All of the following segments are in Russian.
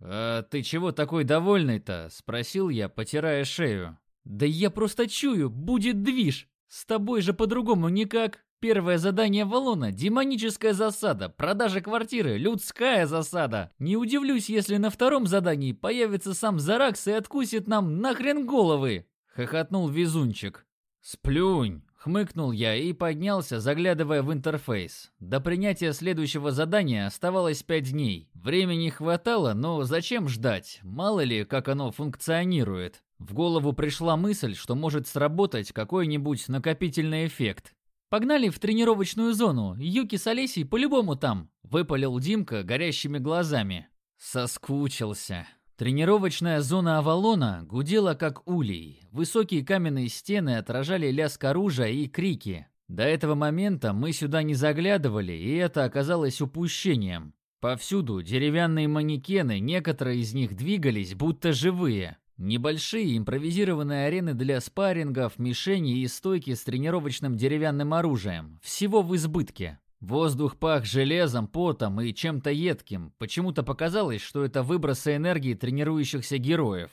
«А ты чего такой довольный-то?» — спросил я, потирая шею. «Да я просто чую, будет движ. С тобой же по-другому никак. Первое задание Валона – демоническая засада, продажа квартиры, людская засада. Не удивлюсь, если на втором задании появится сам Заракс и откусит нам нахрен головы!» – хохотнул везунчик. «Сплюнь!» — хмыкнул я и поднялся, заглядывая в интерфейс. До принятия следующего задания оставалось пять дней. Времени хватало, но зачем ждать? Мало ли, как оно функционирует. В голову пришла мысль, что может сработать какой-нибудь накопительный эффект. «Погнали в тренировочную зону, Юки с Олесей по-любому там», — выпалил Димка горящими глазами. Соскучился. Тренировочная зона Авалона гудела как улей. Высокие каменные стены отражали лязг оружия и крики. До этого момента мы сюда не заглядывали, и это оказалось упущением. Повсюду деревянные манекены, некоторые из них двигались, будто живые. Небольшие импровизированные арены для спаррингов, мишени и стойки с тренировочным деревянным оружием. Всего в избытке. Воздух пах железом, потом и чем-то едким. Почему-то показалось, что это выбросы энергии тренирующихся героев.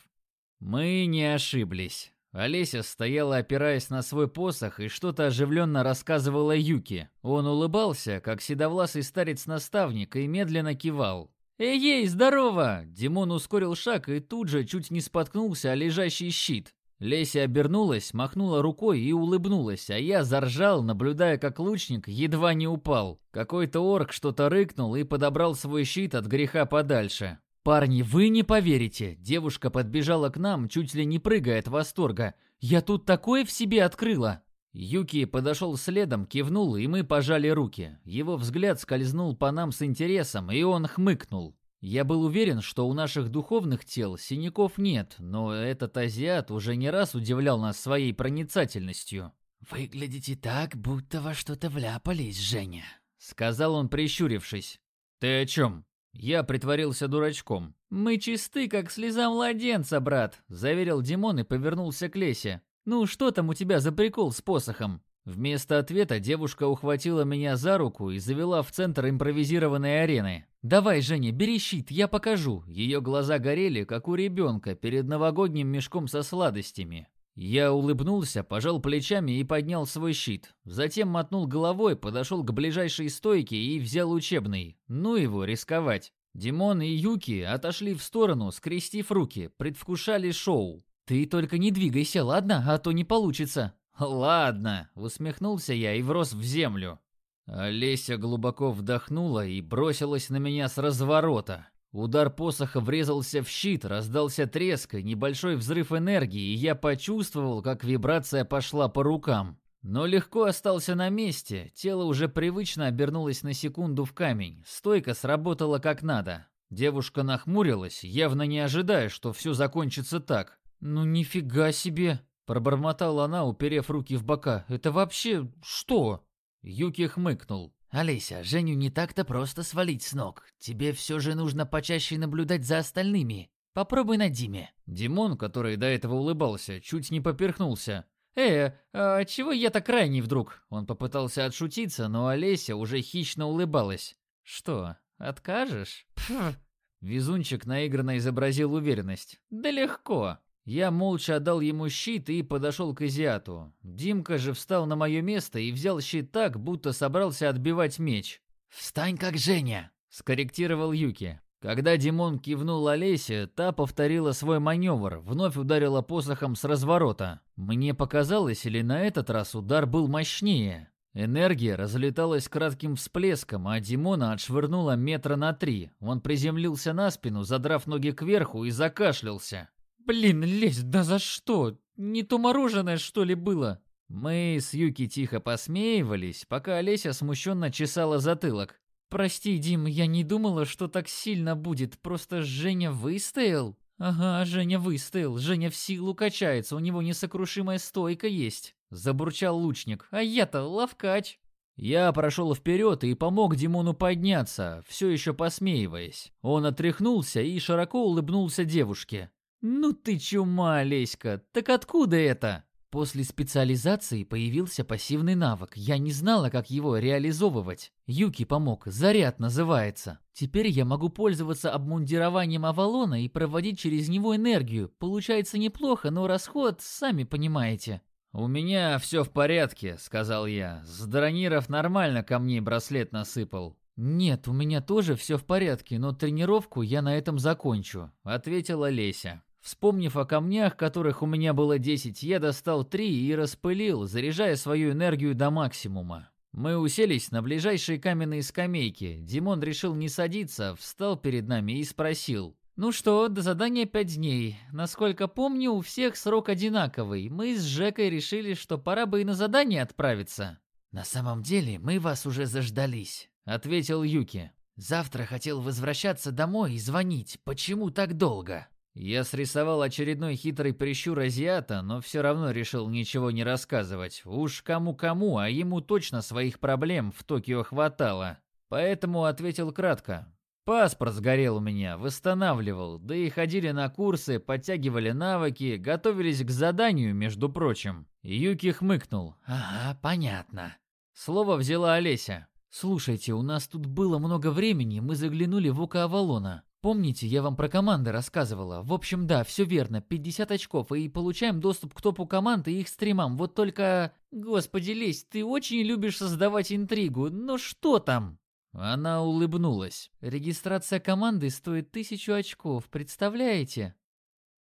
Мы не ошиблись. Олеся стояла, опираясь на свой посох, и что-то оживленно рассказывала Юки. Он улыбался, как седовласый старец-наставник, и медленно кивал. «Эй-ей, здорово!» Димон ускорил шаг и тут же чуть не споткнулся о лежащий щит. Леся обернулась, махнула рукой и улыбнулась, а я заржал, наблюдая, как лучник едва не упал. Какой-то орк что-то рыкнул и подобрал свой щит от греха подальше. «Парни, вы не поверите!» Девушка подбежала к нам, чуть ли не прыгая от восторга. «Я тут такое в себе открыла!» Юки подошел следом, кивнул, и мы пожали руки. Его взгляд скользнул по нам с интересом, и он хмыкнул. Я был уверен, что у наших духовных тел синяков нет, но этот азиат уже не раз удивлял нас своей проницательностью. «Выглядите так, будто во что-то вляпались, Женя», — сказал он, прищурившись. «Ты о чем?» Я притворился дурачком. «Мы чисты, как слеза младенца, брат», — заверил Димон и повернулся к Лесе. «Ну, что там у тебя за прикол с посохом?» Вместо ответа девушка ухватила меня за руку и завела в центр импровизированной арены. «Давай, Женя, бери щит, я покажу». Ее глаза горели, как у ребенка, перед новогодним мешком со сладостями. Я улыбнулся, пожал плечами и поднял свой щит. Затем мотнул головой, подошел к ближайшей стойке и взял учебный. Ну его, рисковать. Димон и Юки отошли в сторону, скрестив руки, предвкушали шоу. «Ты только не двигайся, ладно? А то не получится». «Ладно», — усмехнулся я и врос в землю. Олеся глубоко вдохнула и бросилась на меня с разворота. Удар посоха врезался в щит, раздался треск и небольшой взрыв энергии, и я почувствовал, как вибрация пошла по рукам. Но легко остался на месте, тело уже привычно обернулось на секунду в камень, стойка сработала как надо. Девушка нахмурилась, явно не ожидая, что все закончится так. «Ну нифига себе!» Пробормотала она, уперев руки в бока. «Это вообще что?» Юки хмыкнул. «Олеся, Женю не так-то просто свалить с ног. Тебе все же нужно почаще наблюдать за остальными. Попробуй на Диме». Димон, который до этого улыбался, чуть не поперхнулся. «Э, а чего я так крайний вдруг?» Он попытался отшутиться, но Олеся уже хищно улыбалась. «Что, откажешь?» Пф. Везунчик наигранно изобразил уверенность. «Да легко». Я молча отдал ему щит и подошел к азиату. Димка же встал на мое место и взял щит так, будто собрался отбивать меч. «Встань как Женя!» — скорректировал Юки. Когда Димон кивнул Олесе, та повторила свой маневр, вновь ударила посохом с разворота. Мне показалось, или на этот раз удар был мощнее. Энергия разлеталась кратким всплеском, а Димона отшвырнула метра на три. Он приземлился на спину, задрав ноги кверху и закашлялся. «Блин, лезь, да за что? Не то мороженое, что ли, было?» Мы с Юки тихо посмеивались, пока Олеся смущенно чесала затылок. «Прости, Дим, я не думала, что так сильно будет, просто Женя выстоял». «Ага, Женя выстоял, Женя в силу качается, у него несокрушимая стойка есть», — забурчал лучник. «А я-то ловкач». Я прошел вперед и помог Димону подняться, все еще посмеиваясь. Он отряхнулся и широко улыбнулся девушке. «Ну ты чума, Леська, так откуда это?» После специализации появился пассивный навык. Я не знала, как его реализовывать. Юки помог. Заряд называется. Теперь я могу пользоваться обмундированием Авалона и проводить через него энергию. Получается неплохо, но расход, сами понимаете. «У меня все в порядке», — сказал я. С Дрониров нормально ко мне браслет насыпал. «Нет, у меня тоже все в порядке, но тренировку я на этом закончу», — ответила Леся. Вспомнив о камнях, которых у меня было 10, я достал три и распылил, заряжая свою энергию до максимума. Мы уселись на ближайшие каменные скамейки. Димон решил не садиться, встал перед нами и спросил. «Ну что, до задания пять дней. Насколько помню, у всех срок одинаковый. Мы с Жекой решили, что пора бы и на задание отправиться». «На самом деле, мы вас уже заждались», — ответил Юки. «Завтра хотел возвращаться домой и звонить. Почему так долго?» Я срисовал очередной хитрый прищур азиата, но все равно решил ничего не рассказывать. Уж кому-кому, а ему точно своих проблем в Токио хватало. Поэтому ответил кратко. Паспорт сгорел у меня, восстанавливал, да и ходили на курсы, подтягивали навыки, готовились к заданию, между прочим. Юки хмыкнул. «Ага, понятно». Слово взяла Олеся. «Слушайте, у нас тут было много времени, мы заглянули в Око Авалона. Помните, я вам про команды рассказывала? В общем, да, все верно, 50 очков, и получаем доступ к топу команд и их стримам. Вот только... Господи, Лесь, ты очень любишь создавать интригу, но что там? Она улыбнулась. Регистрация команды стоит тысячу очков, представляете?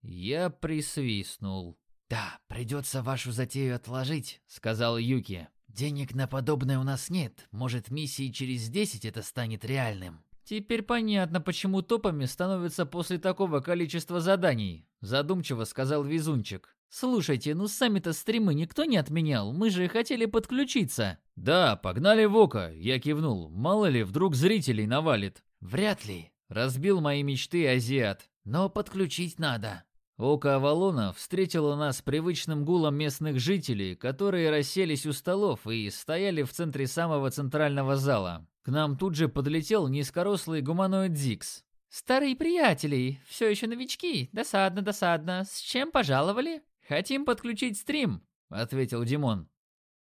Я присвистнул. «Да, придется вашу затею отложить», — сказал Юки. «Денег на подобное у нас нет. Может, миссии через 10 это станет реальным». «Теперь понятно, почему топами становятся после такого количества заданий», задумчиво сказал Везунчик. «Слушайте, ну сами-то стримы никто не отменял, мы же хотели подключиться». «Да, погнали в око», я кивнул. «Мало ли, вдруг зрителей навалит». «Вряд ли», разбил мои мечты азиат. «Но подключить надо». Око Авалона встретило нас привычным гулом местных жителей, которые расселись у столов и стояли в центре самого центрального зала. К нам тут же подлетел низкорослый гуманоид Зикс. «Старые приятели, все еще новички. Досадно, досадно. С чем пожаловали?» «Хотим подключить стрим», — ответил Димон.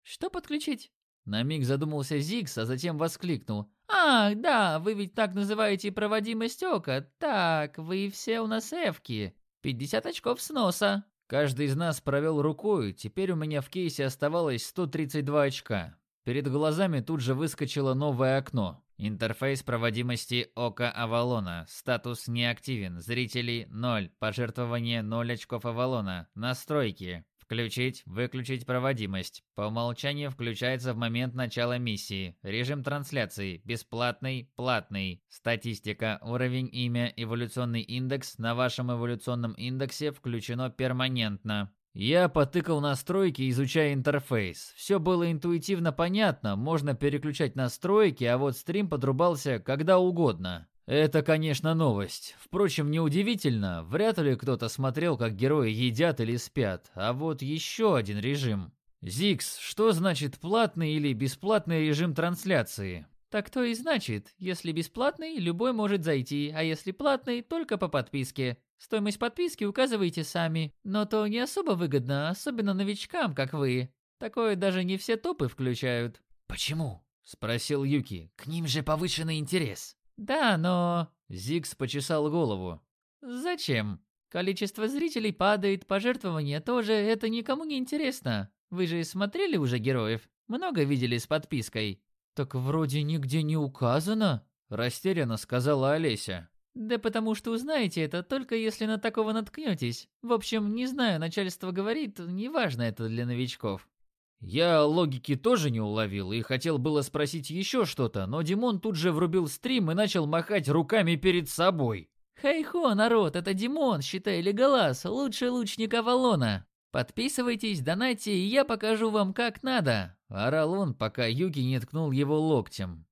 «Что подключить?» На миг задумался Зикс, а затем воскликнул. «Ах, да, вы ведь так называете проводимость ока. Так, вы все у нас эвки. 50 очков сноса». Каждый из нас провел рукой, теперь у меня в кейсе оставалось 132 очка. Перед глазами тут же выскочило новое окно. Интерфейс проводимости Ока Авалона. Статус неактивен. Зрителей 0. Пожертвование 0 очков Авалона. Настройки. Включить, выключить проводимость. По умолчанию включается в момент начала миссии. Режим трансляции. Бесплатный, платный. Статистика. Уровень, имя, эволюционный индекс на вашем эволюционном индексе включено перманентно. Я потыкал настройки, изучая интерфейс. Все было интуитивно понятно, можно переключать настройки, а вот стрим подрубался когда угодно. Это, конечно, новость. Впрочем, неудивительно, вряд ли кто-то смотрел, как герои едят или спят. А вот еще один режим. Зикс, что значит платный или бесплатный режим трансляции? Так то и значит, если бесплатный, любой может зайти, а если платный, только по подписке. Стоимость подписки указывайте сами, но то не особо выгодно, особенно новичкам, как вы. Такое даже не все топы включают. Почему? спросил Юки. К ним же повышенный интерес. Да, но Зикс почесал голову. Зачем? Количество зрителей падает, пожертвования тоже, это никому не интересно. Вы же смотрели уже героев? Много видели с подпиской? Так вроде нигде не указано, растерянно сказала Олеся. Да потому что узнаете это только если на такого наткнетесь. В общем, не знаю, начальство говорит, неважно это для новичков. Я логики тоже не уловил и хотел было спросить еще что-то, но Димон тут же врубил стрим и начал махать руками перед собой. «Хей-хо, народ, это Димон, считай Леголас, лучший лучник Авалона. Подписывайтесь, донайте, и я покажу вам как надо», — орал он, пока Юки не ткнул его локтем.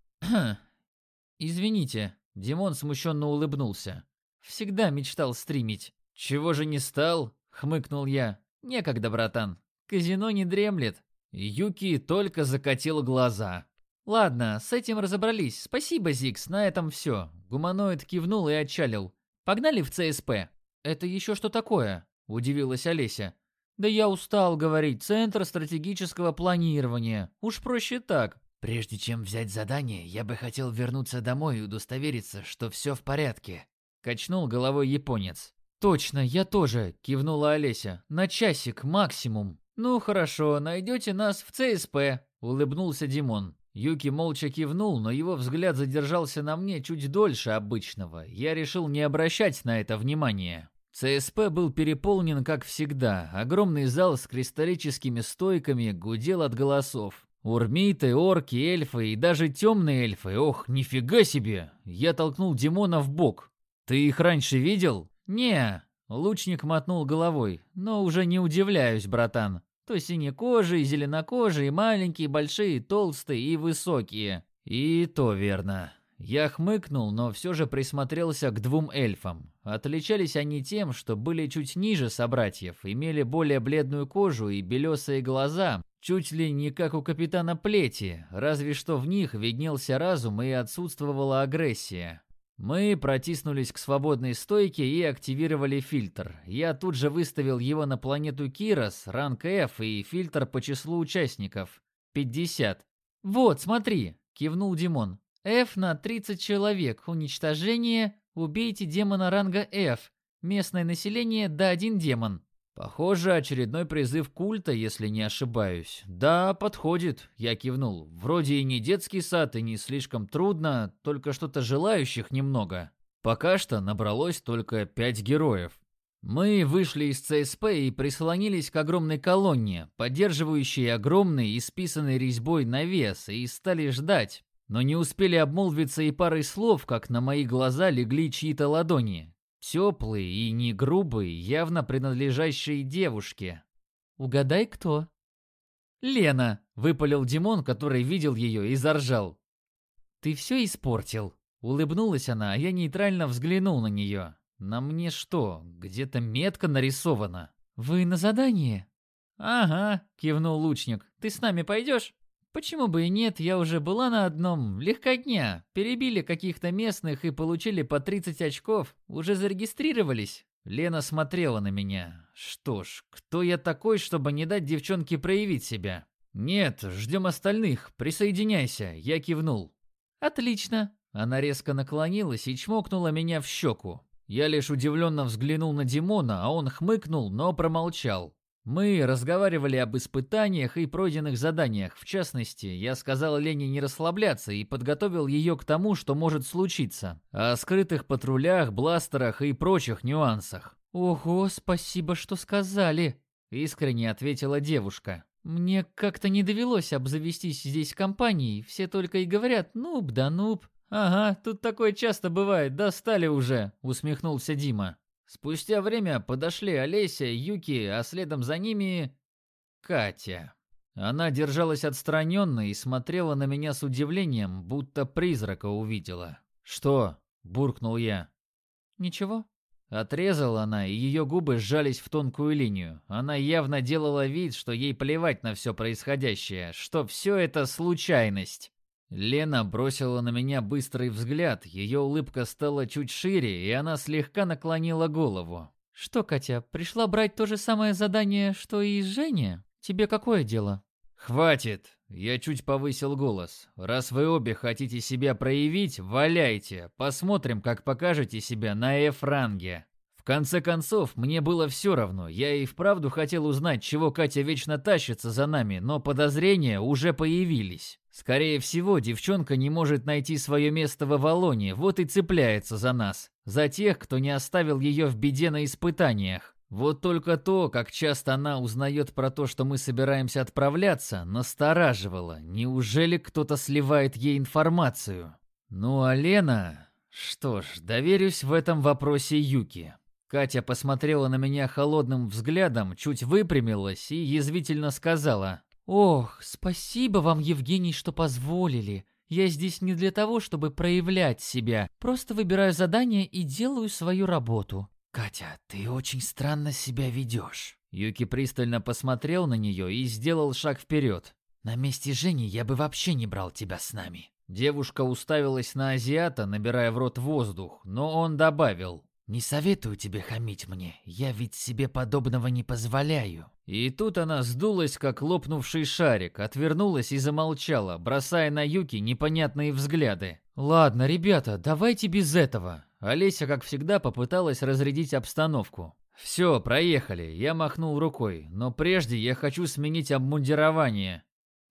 «Извините», Димон смущенно улыбнулся. «Всегда мечтал стримить». «Чего же не стал?» — хмыкнул я. «Некогда, братан. Казино не дремлет». Юки только закатил глаза. «Ладно, с этим разобрались. Спасибо, Зикс, на этом все». Гуманоид кивнул и отчалил. «Погнали в ЦСП». «Это еще что такое?» – удивилась Олеся. Да я устал говорить. Центр стратегического планирования. Уж проще так. Прежде чем взять задание, я бы хотел вернуться домой и удостовериться, что все в порядке. Качнул головой японец. Точно, я тоже, кивнула Олеся. На часик максимум. Ну хорошо, найдете нас в ЦСП, улыбнулся Димон. Юки молча кивнул, но его взгляд задержался на мне чуть дольше обычного. Я решил не обращать на это внимания. ЦСП был переполнен, как всегда. Огромный зал с кристаллическими стойками гудел от голосов. Урмиты, орки, эльфы и даже темные эльфы. Ох, нифига себе! Я толкнул Димона в бок. Ты их раньше видел? Не. Лучник мотнул головой. Но уже не удивляюсь, братан. То синекожие, зеленокожие, маленькие, большие, толстые и высокие. И то верно. Я хмыкнул, но все же присмотрелся к двум эльфам. Отличались они тем, что были чуть ниже собратьев, имели более бледную кожу и белесые глаза, чуть ли не как у капитана Плети, разве что в них виднелся разум и отсутствовала агрессия. Мы протиснулись к свободной стойке и активировали фильтр. Я тут же выставил его на планету Кирос, ранг F и фильтр по числу участников. 50. «Вот, смотри!» – кивнул Димон. F на 30 человек. Уничтожение. Убейте демона ранга F. Местное население до один демон. Похоже, очередной призыв культа, если не ошибаюсь. Да, подходит, я кивнул. Вроде и не детский сад, и не слишком трудно, только что-то желающих немного. Пока что набралось только пять героев. Мы вышли из ЦСП и прислонились к огромной колонне, поддерживающей огромный исписанный резьбой навес, и стали ждать, но не успели обмолвиться и парой слов, как на мои глаза легли чьи-то ладони. Теплые и не грубые, явно принадлежащие девушке. «Угадай, кто?» «Лена!» — выпалил Димон, который видел ее и заржал. «Ты все испортил!» Улыбнулась она, а я нейтрально взглянул на нее. «На мне что, где-то метка нарисована?» «Вы на задании?» «Ага», — кивнул лучник. «Ты с нами пойдешь?» Почему бы и нет, я уже была на одном. Легкотня. Перебили каких-то местных и получили по 30 очков. Уже зарегистрировались. Лена смотрела на меня. Что ж, кто я такой, чтобы не дать девчонке проявить себя? Нет, ждем остальных. Присоединяйся. Я кивнул. Отлично. Она резко наклонилась и чмокнула меня в щеку. Я лишь удивленно взглянул на Димона, а он хмыкнул, но промолчал. Мы разговаривали об испытаниях и пройденных заданиях. В частности, я сказал Лене не расслабляться и подготовил ее к тому, что может случиться. О скрытых патрулях, бластерах и прочих нюансах. «Ого, спасибо, что сказали», — искренне ответила девушка. «Мне как-то не довелось обзавестись здесь компанией. Все только и говорят «нуб да нуб». «Ага, тут такое часто бывает, достали уже», — усмехнулся Дима. Спустя время подошли Олеся, Юки, а следом за ними Катя. Она держалась отстраненно и смотрела на меня с удивлением, будто призрака увидела. «Что?» – буркнул я. «Ничего». Отрезала она, и ее губы сжались в тонкую линию. Она явно делала вид, что ей плевать на все происходящее, что все это случайность. Лена бросила на меня быстрый взгляд, ее улыбка стала чуть шире, и она слегка наклонила голову. «Что, Катя, пришла брать то же самое задание, что и Женя? Тебе какое дело?» «Хватит!» Я чуть повысил голос. «Раз вы обе хотите себя проявить, валяйте. Посмотрим, как покажете себя на F-ранге». Конце концов, мне было все равно. Я и вправду хотел узнать, чего Катя вечно тащится за нами, но подозрения уже появились. Скорее всего, девчонка не может найти свое место в Авалоне, вот и цепляется за нас. За тех, кто не оставил ее в беде на испытаниях. Вот только то, как часто она узнает про то, что мы собираемся отправляться, настораживало. Неужели кто-то сливает ей информацию? Ну а Лена... Что ж, доверюсь в этом вопросе Юки. Катя посмотрела на меня холодным взглядом, чуть выпрямилась и язвительно сказала. «Ох, спасибо вам, Евгений, что позволили. Я здесь не для того, чтобы проявлять себя. Просто выбираю задание и делаю свою работу». «Катя, ты очень странно себя ведешь». Юки пристально посмотрел на нее и сделал шаг вперед. «На месте Жени я бы вообще не брал тебя с нами». Девушка уставилась на азиата, набирая в рот воздух, но он добавил. «Не советую тебе хамить мне, я ведь себе подобного не позволяю». И тут она сдулась, как лопнувший шарик, отвернулась и замолчала, бросая на Юки непонятные взгляды. «Ладно, ребята, давайте без этого». Олеся, как всегда, попыталась разрядить обстановку. «Все, проехали», я махнул рукой, но прежде я хочу сменить обмундирование.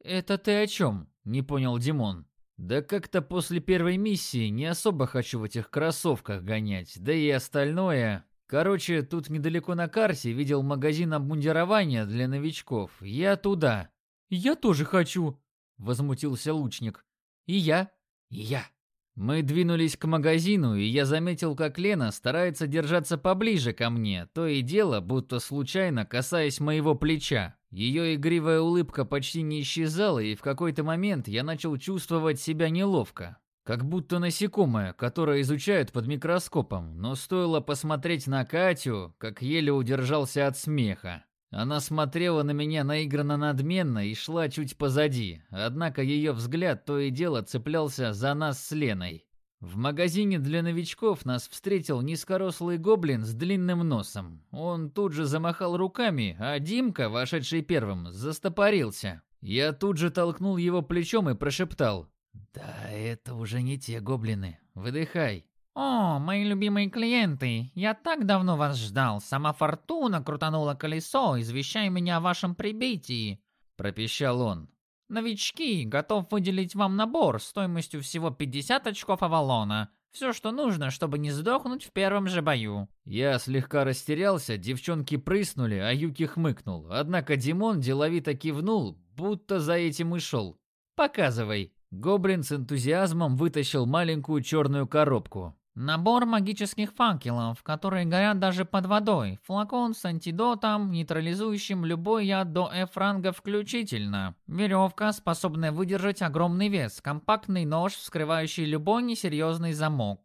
«Это ты о чем?» – не понял Димон. Да как-то после первой миссии не особо хочу в этих кроссовках гонять, да и остальное. Короче, тут недалеко на карте видел магазин обмундирования для новичков. Я туда. Я тоже хочу, возмутился лучник. И я, и я. Мы двинулись к магазину, и я заметил, как Лена старается держаться поближе ко мне, то и дело, будто случайно касаясь моего плеча. Ее игривая улыбка почти не исчезала, и в какой-то момент я начал чувствовать себя неловко. Как будто насекомое, которое изучают под микроскопом, но стоило посмотреть на Катю, как еле удержался от смеха. Она смотрела на меня наигранно надменно и шла чуть позади, однако ее взгляд то и дело цеплялся за нас с Леной. В магазине для новичков нас встретил низкорослый гоблин с длинным носом. Он тут же замахал руками, а Димка, вошедший первым, застопорился. Я тут же толкнул его плечом и прошептал. «Да это уже не те гоблины. Выдыхай». «О, мои любимые клиенты, я так давно вас ждал. Сама фортуна крутанула колесо, извещая меня о вашем прибытии», — пропищал он. «Новички, готов выделить вам набор стоимостью всего 50 очков Авалона. Все, что нужно, чтобы не сдохнуть в первом же бою». Я слегка растерялся, девчонки прыснули, а Юки хмыкнул. Однако Димон деловито кивнул, будто за этим и шел. «Показывай». Гоблин с энтузиазмом вытащил маленькую черную коробку. Набор магических факелов, которые горят даже под водой. Флакон с антидотом, нейтрализующим любой яд до F-ранга включительно. Веревка, способная выдержать огромный вес. Компактный нож, вскрывающий любой несерьезный замок.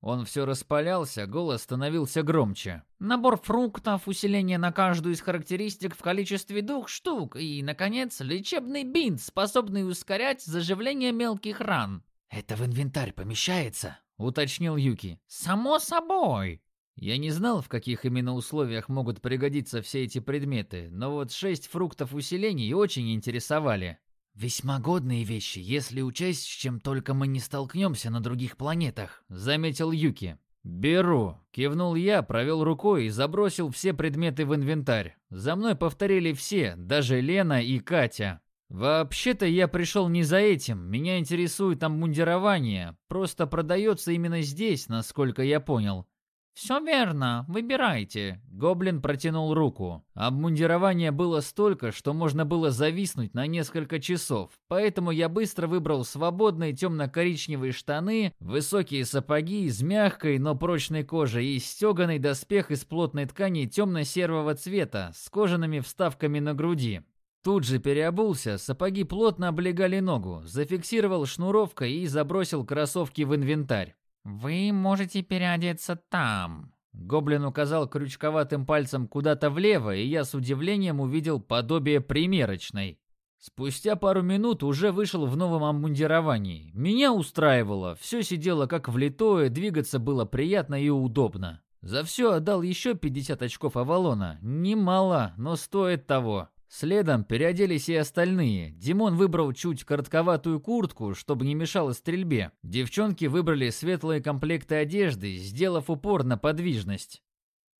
Он все распалялся, голос становился громче. Набор фруктов, усиление на каждую из характеристик в количестве двух штук. И, наконец, лечебный бинт, способный ускорять заживление мелких ран. «Это в инвентарь помещается?» Уточнил Юки. Само собой. Я не знал, в каких именно условиях могут пригодиться все эти предметы, но вот шесть фруктов усилений очень интересовали. «Весьма годные вещи, если учесть, с чем только мы не столкнемся на других планетах», — заметил Юки. «Беру», — кивнул я, провел рукой и забросил все предметы в инвентарь. За мной повторили все, даже Лена и Катя. «Вообще-то я пришел не за этим. Меня интересует обмундирование. Просто продается именно здесь, насколько я понял». «Все верно. Выбирайте». Гоблин протянул руку. Обмундирования было столько, что можно было зависнуть на несколько часов. Поэтому я быстро выбрал свободные темно-коричневые штаны, высокие сапоги из мягкой, но прочной кожи и стеганый доспех из плотной ткани темно-серого цвета с кожаными вставками на груди. Тут же переобулся, сапоги плотно облегали ногу, зафиксировал шнуровкой и забросил кроссовки в инвентарь. «Вы можете переодеться там». Гоблин указал крючковатым пальцем куда-то влево, и я с удивлением увидел подобие примерочной. Спустя пару минут уже вышел в новом обмундировании. Меня устраивало, все сидело как влитое, двигаться было приятно и удобно. За все отдал еще 50 очков Авалона. Немало, но стоит того. Следом переоделись и остальные. Димон выбрал чуть коротковатую куртку, чтобы не мешало стрельбе. Девчонки выбрали светлые комплекты одежды, сделав упор на подвижность.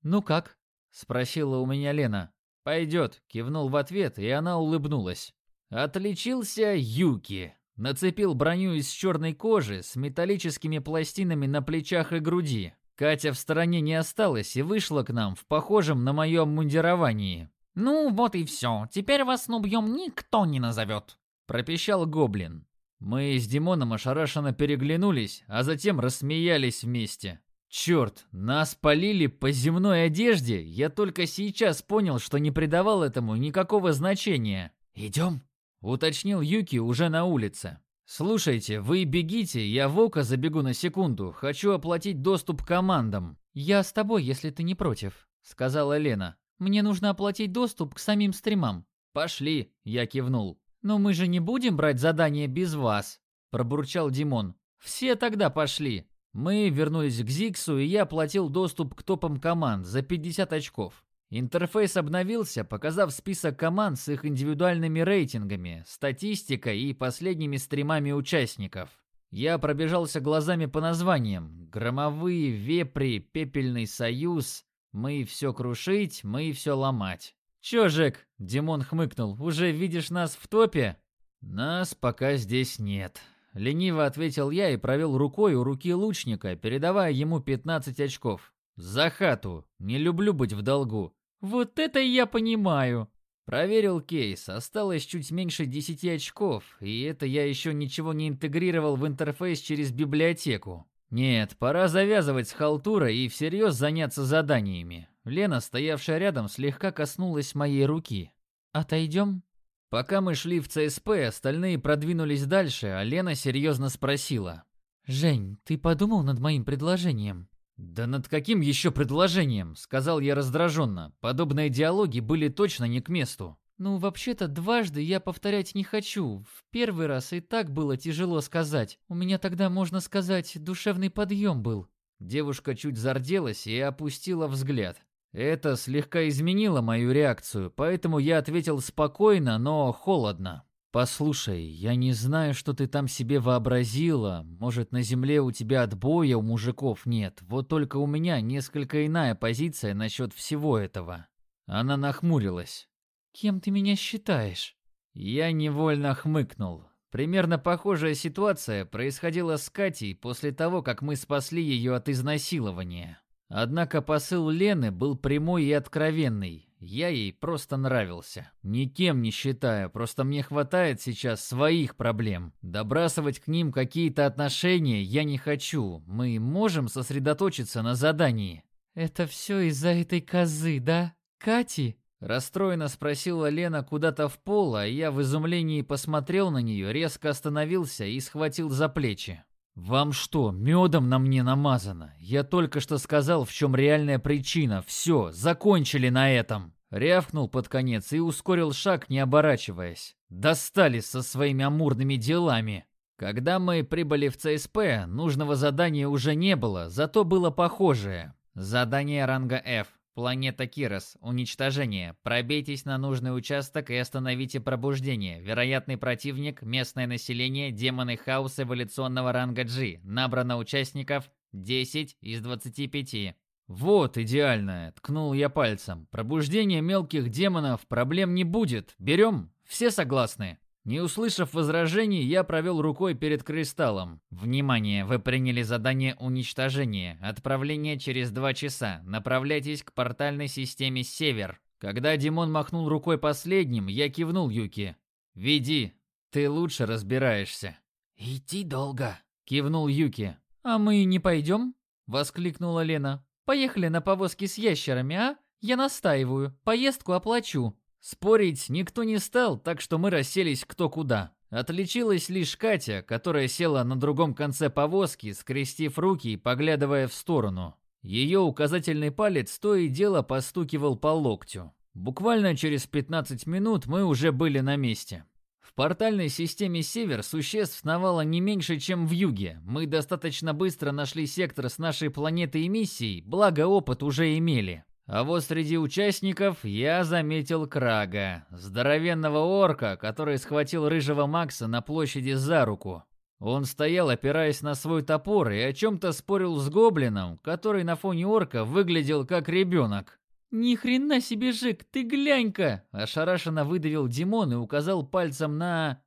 «Ну как?» — спросила у меня Лена. «Пойдет», — кивнул в ответ, и она улыбнулась. Отличился Юки. Нацепил броню из черной кожи с металлическими пластинами на плечах и груди. Катя в стороне не осталась и вышла к нам в похожем на мое обмундировании. «Ну, вот и все. Теперь вас нубьем никто не назовет», — пропищал гоблин. Мы с Димоном ошарашенно переглянулись, а затем рассмеялись вместе. Черт, нас полили по земной одежде. Я только сейчас понял, что не придавал этому никакого значения. «Идем?» — уточнил Юки уже на улице. «Слушайте, вы бегите, я в око забегу на секунду. Хочу оплатить доступ командам». «Я с тобой, если ты не против», — сказала Лена. Мне нужно оплатить доступ к самим стримам. Пошли, я кивнул. Но мы же не будем брать задание без вас, пробурчал Димон. Все тогда пошли. Мы вернулись к Зиксу, и я платил доступ к топам команд за 50 очков. Интерфейс обновился, показав список команд с их индивидуальными рейтингами, статистикой и последними стримами участников. Я пробежался глазами по названиям. Громовые, Вепри, Пепельный Союз. Мы все крушить, мы все ломать. «Чё, Жек?» – Димон хмыкнул. «Уже видишь нас в топе?» «Нас пока здесь нет», — лениво ответил я и провел рукой у руки лучника, передавая ему 15 очков. «За хату! Не люблю быть в долгу!» «Вот это я понимаю!» Проверил кейс, осталось чуть меньше 10 очков, и это я еще ничего не интегрировал в интерфейс через библиотеку. Нет, пора завязывать с халтурой и всерьез заняться заданиями. Лена, стоявшая рядом, слегка коснулась моей руки. «Отойдем?» Пока мы шли в ЦСП, остальные продвинулись дальше, а Лена серьезно спросила. «Жень, ты подумал над моим предложением?» «Да над каким еще предложением?» — сказал я раздраженно. Подобные диалоги были точно не к месту. «Ну, вообще-то, дважды я повторять не хочу. В первый раз и так было тяжело сказать. У меня тогда, можно сказать, душевный подъем был». Девушка чуть зарделась и опустила взгляд. Это слегка изменило мою реакцию, поэтому я ответил спокойно, но холодно. «Послушай, я не знаю, что ты там себе вообразила. Может, на земле у тебя отбоя у мужиков нет. Вот только у меня несколько иная позиция насчет всего этого». Она нахмурилась. «Кем ты меня считаешь?» Я невольно хмыкнул. Примерно похожая ситуация происходила с Катей после того, как мы спасли ее от изнасилования. Однако посыл Лены был прямой и откровенный. Я ей просто нравился. Никем не считаю, просто мне хватает сейчас своих проблем. Добрасывать к ним какие-то отношения я не хочу. Мы можем сосредоточиться на задании. «Это все из-за этой козы, да? Кати?» Расстроенно спросила Лена куда-то в пол, а я в изумлении посмотрел на нее, резко остановился и схватил за плечи. «Вам что, медом на мне намазано? Я только что сказал, в чем реальная причина. Все, закончили на этом!» Рявкнул под конец и ускорил шаг, не оборачиваясь. Достали со своими амурными делами. Когда мы прибыли в ЦСП, нужного задания уже не было, зато было похожее. Задание ранга F. Планета Кирос. Уничтожение. Пробейтесь на нужный участок и остановите пробуждение. Вероятный противник – местное население, демоны хаос эволюционного ранга G. Набрано участников 10 из 25. Вот идеально, ткнул я пальцем. Пробуждение мелких демонов проблем не будет. Берем? Все согласны? Не услышав возражений, я провел рукой перед кристаллом. «Внимание! Вы приняли задание уничтожения. Отправление через два часа. Направляйтесь к портальной системе «Север». Когда Димон махнул рукой последним, я кивнул Юки. «Веди. Ты лучше разбираешься». «Идти долго», — кивнул Юки. «А мы не пойдем?» — воскликнула Лена. «Поехали на повозке с ящерами, а? Я настаиваю. Поездку оплачу». Спорить никто не стал, так что мы расселись кто куда. Отличилась лишь Катя, которая села на другом конце повозки, скрестив руки и поглядывая в сторону. Ее указательный палец то и дело постукивал по локтю. Буквально через 15 минут мы уже были на месте. В портальной системе Север существ сновало не меньше, чем в Юге. Мы достаточно быстро нашли сектор с нашей планеты и миссией, благо опыт уже имели. А вот среди участников я заметил Крага, здоровенного орка, который схватил рыжего Макса на площади за руку. Он стоял, опираясь на свой топор, и о чем-то спорил с гоблином, который на фоне орка выглядел как ребенок. «Ни хрена себе, Жик, ты глянь-ка!» Ошарашенно выдавил Димон и указал пальцем на...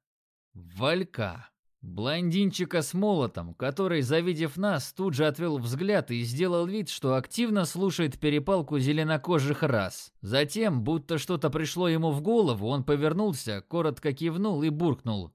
Валька. Блондинчика с молотом, который, завидев нас, тут же отвел взгляд и сделал вид, что активно слушает перепалку зеленокожих рас. Затем, будто что-то пришло ему в голову, он повернулся, коротко кивнул и буркнул.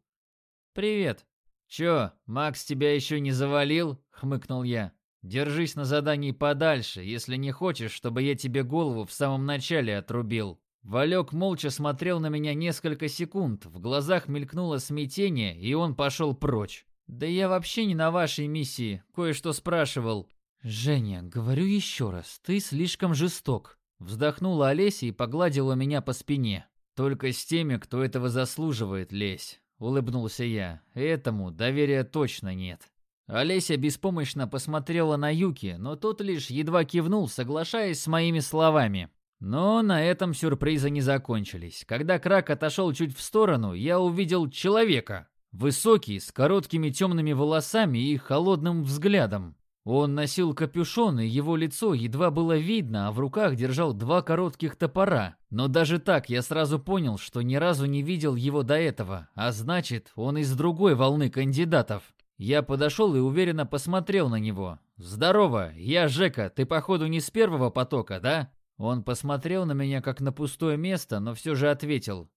«Привет». «Чё, Макс тебя еще не завалил?» — хмыкнул я. «Держись на задании подальше, если не хочешь, чтобы я тебе голову в самом начале отрубил». Валек молча смотрел на меня несколько секунд, в глазах мелькнуло смятение, и он пошел прочь. «Да я вообще не на вашей миссии, кое-что спрашивал». «Женя, говорю еще раз, ты слишком жесток», — вздохнула Олеся и погладила меня по спине. «Только с теми, кто этого заслуживает, лезь», — улыбнулся я. «Этому доверия точно нет». Олеся беспомощно посмотрела на Юки, но тот лишь едва кивнул, соглашаясь с моими словами. Но на этом сюрпризы не закончились. Когда Крак отошел чуть в сторону, я увидел человека. Высокий, с короткими темными волосами и холодным взглядом. Он носил капюшон, и его лицо едва было видно, а в руках держал два коротких топора. Но даже так я сразу понял, что ни разу не видел его до этого, а значит, он из другой волны кандидатов. Я подошел и уверенно посмотрел на него. «Здорово, я Жека, ты походу не с первого потока, да?» Он посмотрел на меня как на пустое место, но все же ответил.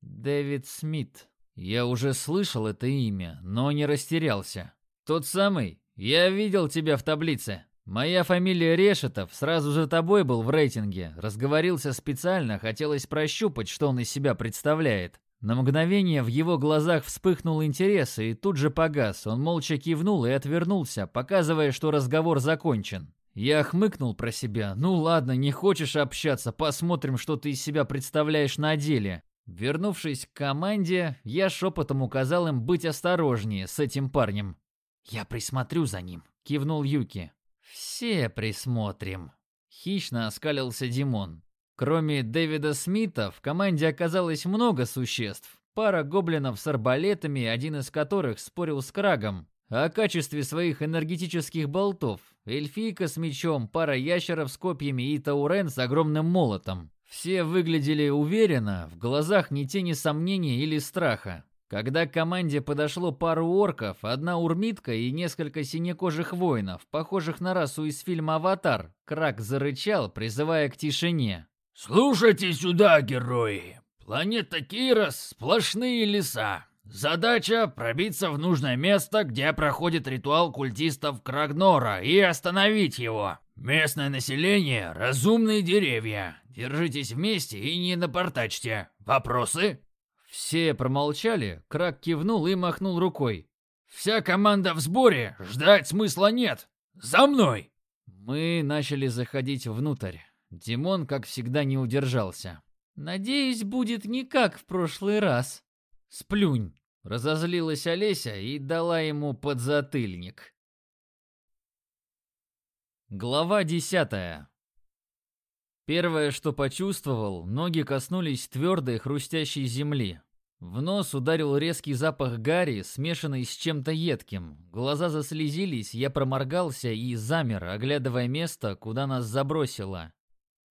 «Дэвид Смит». Я уже слышал это имя, но не растерялся. «Тот самый? Я видел тебя в таблице. Моя фамилия Решетов, сразу за тобой был в рейтинге. Разговорился специально, хотелось прощупать, что он из себя представляет. На мгновение в его глазах вспыхнул интерес и тут же погас. Он молча кивнул и отвернулся, показывая, что разговор закончен. Я хмыкнул про себя. «Ну ладно, не хочешь общаться, посмотрим, что ты из себя представляешь на деле». Вернувшись к команде, я шепотом указал им быть осторожнее с этим парнем. «Я присмотрю за ним», — кивнул Юки. «Все присмотрим». Хищно оскалился Димон. Кроме Дэвида Смита, в команде оказалось много существ. Пара гоблинов с арбалетами, один из которых спорил с Крагом. О качестве своих энергетических болтов. Эльфийка с мечом, пара ящеров с копьями и таурен с огромным молотом. Все выглядели уверенно, в глазах ни тени сомнения или страха. Когда к команде подошло пару орков, одна урмитка и несколько синекожих воинов, похожих на расу из фильма «Аватар», Крак зарычал, призывая к тишине. «Слушайте сюда, герои! Планета Кирос — сплошные леса. Задача — пробиться в нужное место, где проходит ритуал культистов Крагнора, и остановить его. Местное население — разумные деревья. Держитесь вместе и не напортачьте. Вопросы?» Все промолчали, Крак кивнул и махнул рукой. «Вся команда в сборе, ждать смысла нет. За мной!» Мы начали заходить внутрь. Димон, как всегда, не удержался. «Надеюсь, будет не как в прошлый раз». «Сплюнь!» — разозлилась Олеся и дала ему подзатыльник. Глава десятая. Первое, что почувствовал, ноги коснулись твердой хрустящей земли. В нос ударил резкий запах гари, смешанный с чем-то едким. Глаза заслезились, я проморгался и замер, оглядывая место, куда нас забросило.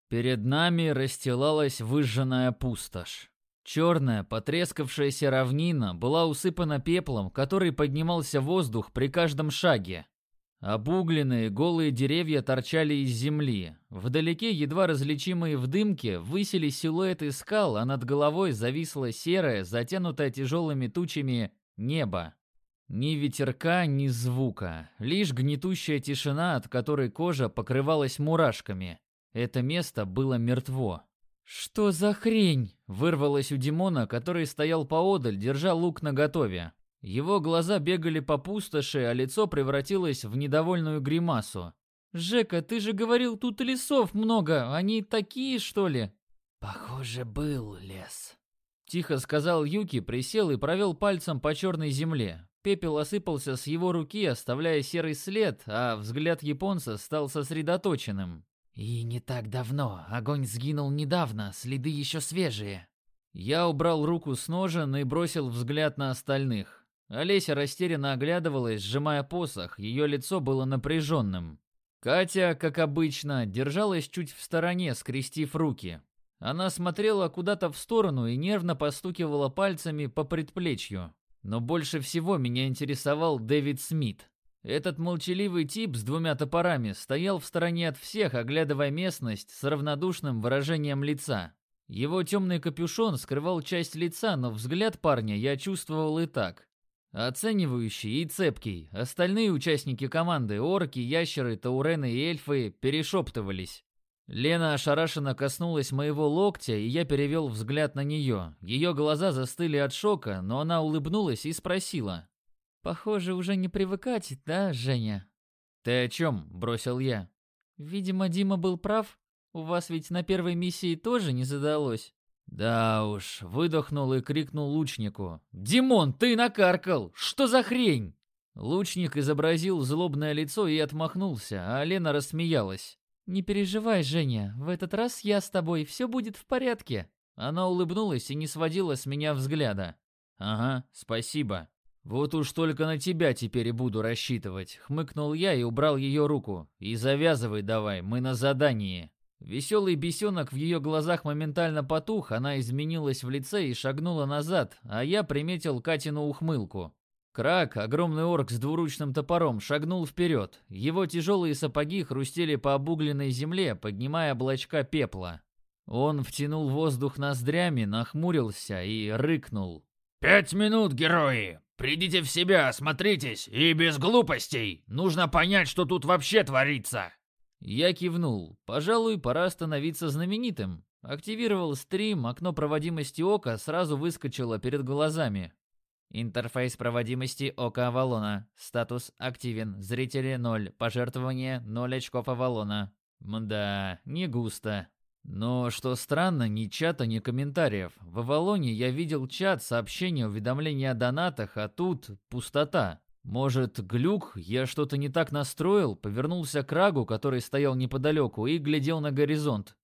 Перед нами расстилалась выжженная пустошь. Черная, потрескавшаяся равнина была усыпана пеплом, который поднимался в воздух при каждом шаге. Обугленные голые деревья торчали из земли. Вдалеке, едва различимые в дымке, высили силуэты скал, а над головой зависло серое, затянутое тяжелыми тучами, небо. Ни ветерка, ни звука, лишь гнетущая тишина, от которой кожа покрывалась мурашками. Это место было мертво. «Что за хрень?» — вырвалось у Димона, который стоял поодаль, держа лук наготове. Его глаза бегали по пустоши, а лицо превратилось в недовольную гримасу. «Жека, ты же говорил, тут лесов много, они такие, что ли?» «Похоже, был лес», — тихо сказал Юки, присел и провел пальцем по черной земле. Пепел осыпался с его руки, оставляя серый след, а взгляд японца стал сосредоточенным. И не так давно. Огонь сгинул недавно, следы еще свежие. Я убрал руку с ножен и бросил взгляд на остальных. Олеся растерянно оглядывалась, сжимая посох, ее лицо было напряженным. Катя, как обычно, держалась чуть в стороне, скрестив руки. Она смотрела куда-то в сторону и нервно постукивала пальцами по предплечью. Но больше всего меня интересовал Дэвид Смит. Этот молчаливый тип с двумя топорами стоял в стороне от всех, оглядывая местность с равнодушным выражением лица. Его темный капюшон скрывал часть лица, но взгляд парня я чувствовал и так. Оценивающий и цепкий. Остальные участники команды, орки, ящеры, таурены и эльфы, перешептывались. Лена ошарашенно коснулась моего локтя, и я перевел взгляд на нее. Ее глаза застыли от шока, но она улыбнулась и спросила. Похоже, уже не привыкать, да, Женя? Ты о чем? бросил я. Видимо, Дима был прав. У вас ведь на первой миссии тоже не задалось. Да уж, выдохнул и крикнул лучнику. «Димон, ты накаркал! Что за хрень?» Лучник изобразил злобное лицо и отмахнулся, а Лена рассмеялась. «Не переживай, Женя, в этот раз я с тобой, все будет в порядке». Она улыбнулась и не сводила с меня взгляда. «Ага, спасибо. Вот уж только на тебя теперь и буду рассчитывать», — хмыкнул я и убрал ее руку. «И завязывай давай, мы на задании». Веселый бесенок в ее глазах моментально потух, она изменилась в лице и шагнула назад, а я приметил Катину ухмылку. Крак, огромный орк с двуручным топором, шагнул вперед. Его тяжелые сапоги хрустели по обугленной земле, поднимая облачка пепла. Он втянул воздух ноздрями, нахмурился и рыкнул. «Пять минут, герои! Придите в себя, осмотритесь, и без глупостей! Нужно понять, что тут вообще творится!» Я кивнул. Пожалуй, пора становиться знаменитым. Активировал стрим, окно проводимости ока сразу выскочило перед глазами. Интерфейс проводимости ока Авалона. Статус активен. Зрители 0. Пожертвование 0 очков Авалона. Мда, не густо. Но что странно, ни чата, ни комментариев. В Авалоне я видел чат, сообщения, уведомления о донатах, а тут пустота. Может, глюк, я что-то не так настроил, повернулся к Рагу, который стоял неподалеку, и глядел на горизонт.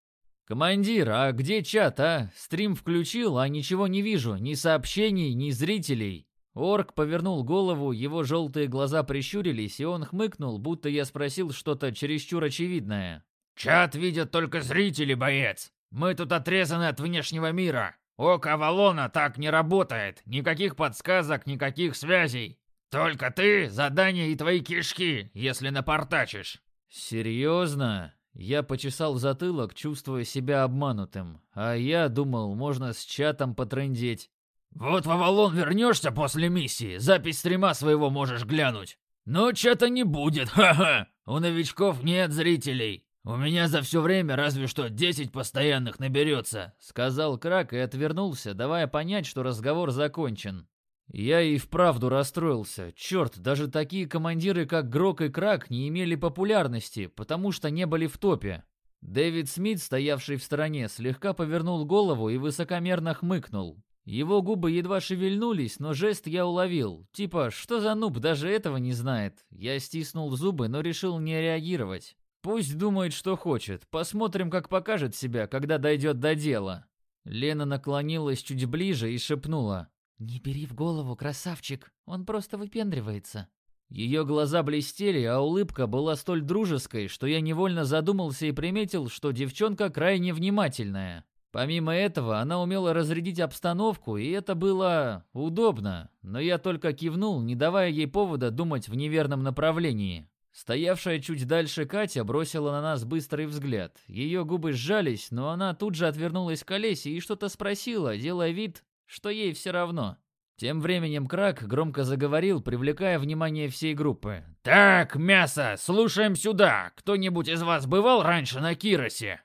«Командир, а где чат, а? Стрим включил, а ничего не вижу, ни сообщений, ни зрителей». Орк повернул голову, его желтые глаза прищурились, и он хмыкнул, будто я спросил что-то чересчур очевидное. «Чат видят только зрители, боец. Мы тут отрезаны от внешнего мира. Око Авалона так не работает. Никаких подсказок, никаких связей. Только ты, задание и твои кишки, если напортачишь». «Серьезно?» Я почесал затылок, чувствуя себя обманутым. А я думал, можно с чатом потрындеть. «Вот в Авалон вернешься после миссии, запись стрима своего можешь глянуть. Но чата не будет, ха-ха! У новичков нет зрителей. У меня за все время разве что 10 постоянных наберется», — сказал Крак и отвернулся, давая понять, что разговор закончен. Я и вправду расстроился. Черт, даже такие командиры, как Грок и Крак, не имели популярности, потому что не были в топе. Дэвид Смит, стоявший в стороне, слегка повернул голову и высокомерно хмыкнул. Его губы едва шевельнулись, но жест я уловил. Типа, что за нуб даже этого не знает? Я стиснул зубы, но решил не реагировать. Пусть думает, что хочет. Посмотрим, как покажет себя, когда дойдет до дела. Лена наклонилась чуть ближе и шепнула. «Не бери в голову, красавчик, он просто выпендривается». Ее глаза блестели, а улыбка была столь дружеской, что я невольно задумался и приметил, что девчонка крайне внимательная. Помимо этого, она умела разрядить обстановку, и это было удобно, но я только кивнул, не давая ей повода думать в неверном направлении. Стоявшая чуть дальше Катя бросила на нас быстрый взгляд. Ее губы сжались, но она тут же отвернулась к Олесе и что-то спросила, делая вид, что ей все равно. Тем временем Крак громко заговорил, привлекая внимание всей группы. «Так, мясо, слушаем сюда. Кто-нибудь из вас бывал раньше на Киросе?»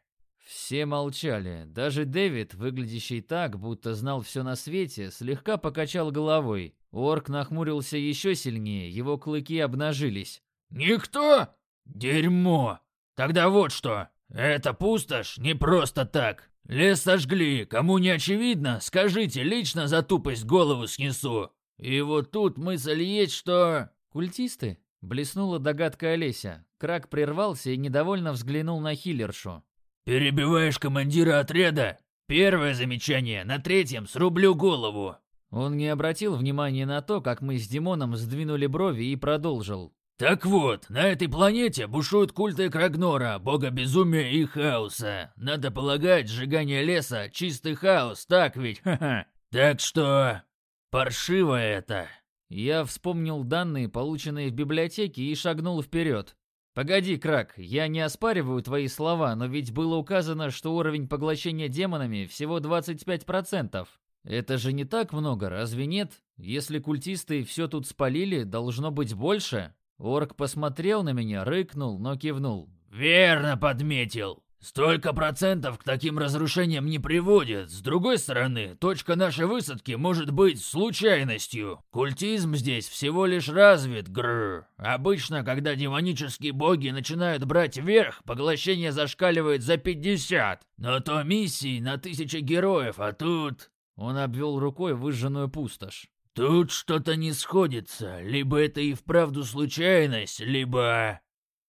Все молчали. Даже Дэвид, выглядящий так, будто знал все на свете, слегка покачал головой. Орк нахмурился еще сильнее, его клыки обнажились. «Никто? Дерьмо! Тогда вот что. Это пустошь не просто так. Лес сожгли, кому не очевидно, скажите, лично за тупость голову снесу. И вот тут мысль есть, что... Культисты? Блеснула догадка Олеся. Крак прервался и недовольно взглянул на хиллершу. «Перебиваешь командира отряда? Первое замечание, на третьем срублю голову!» Он не обратил внимания на то, как мы с Димоном сдвинули брови и продолжил. Так вот, на этой планете бушуют культы Крагнора, бога безумия и хаоса. Надо полагать, сжигание леса — чистый хаос, так ведь? Ха-ха. Так что... паршиво это. Я вспомнил данные, полученные в библиотеке, и шагнул вперед. «Погоди, Крак, я не оспариваю твои слова, но ведь было указано, что уровень поглощения демонами всего 25%. Это же не так много, разве нет? Если культисты все тут спалили, должно быть больше?» Орк посмотрел на меня, рыкнул, но кивнул. «Верно подметил. Столько процентов к таким разрушениям не приводит. С другой стороны, точка нашей высадки может быть случайностью. Культизм здесь всего лишь развит, гррр. Обычно, когда демонические боги начинают брать верх, поглощение зашкаливает за 50. Но то миссии на тысячи героев, а тут...» Он обвел рукой выжженную пустошь. Тут что-то не сходится. Либо это и вправду случайность, либо...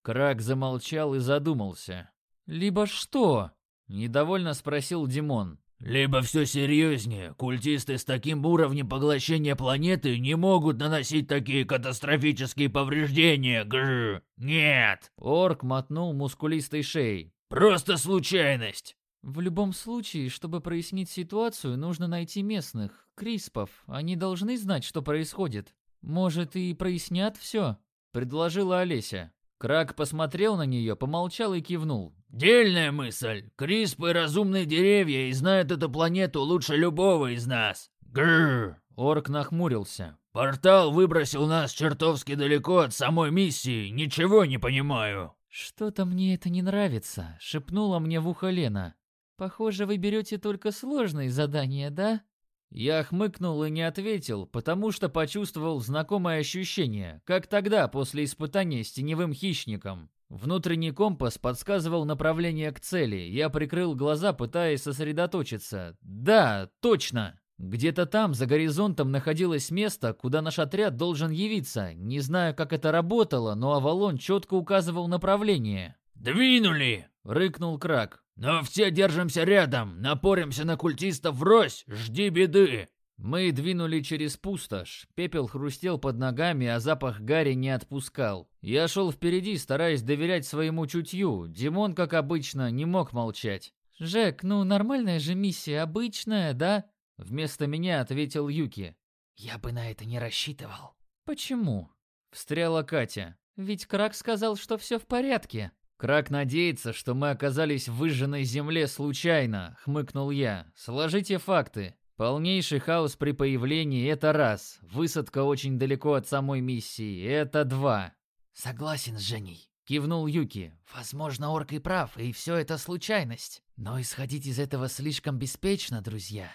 Крак замолчал и задумался. «Либо что?» — недовольно спросил Димон. Либо все серьезнее, культисты с таким уровнем поглощения планеты не могут наносить такие катастрофические повреждения, гр. Нет. Орк мотнул мускулистой шеей. Просто случайность. В любом случае, чтобы прояснить ситуацию, нужно найти местных, криспов. Они должны знать, что происходит. Может, и прояснят все? Предложила Олеся. Крак посмотрел на нее, помолчал и кивнул. «Дельная мысль. Криспы — разумные деревья и знают эту планету лучше любого из нас». Грррр. Орк нахмурился. «Портал выбросил нас чертовски далеко от самой миссии. Ничего не понимаю». «Что-то мне это не нравится», — шепнула мне в ухо Лена. «Похоже, вы берете только сложные задания, да?» Я хмыкнул и не ответил, потому что почувствовал знакомое ощущение, как тогда после испытания с теневым хищником. Внутренний компас подсказывал направление к цели. Я прикрыл глаза, пытаясь сосредоточиться. Да, точно. Где-то там, за горизонтом, находилось место, куда наш отряд должен явиться. Не знаю, как это работало, но Авалон четко указывал направление. «Двинули!» — рыкнул Крак. «Но все держимся рядом, напоримся на культистов врозь, жди беды!» Мы двинули через пустошь. Пепел хрустел под ногами, а запах гари не отпускал. Я шел впереди, стараясь доверять своему чутью. Димон, как обычно, не мог молчать. «Жек, ну нормальная же миссия, обычная, да?» Вместо меня ответил Юки. «Я бы на это не рассчитывал». «Почему?» Встряла Катя. «Ведь Крак сказал, что все в порядке». «Крак надеется, что мы оказались в выжженной земле случайно», — хмыкнул я. «Сложите факты. Полнейший хаос при появлении — это раз. Высадка очень далеко от самой миссии — это два. Согласен с Женей. Кивнул Юки. Возможно, Орк и прав, и все это случайность. Но исходить из этого слишком беспечно, друзья.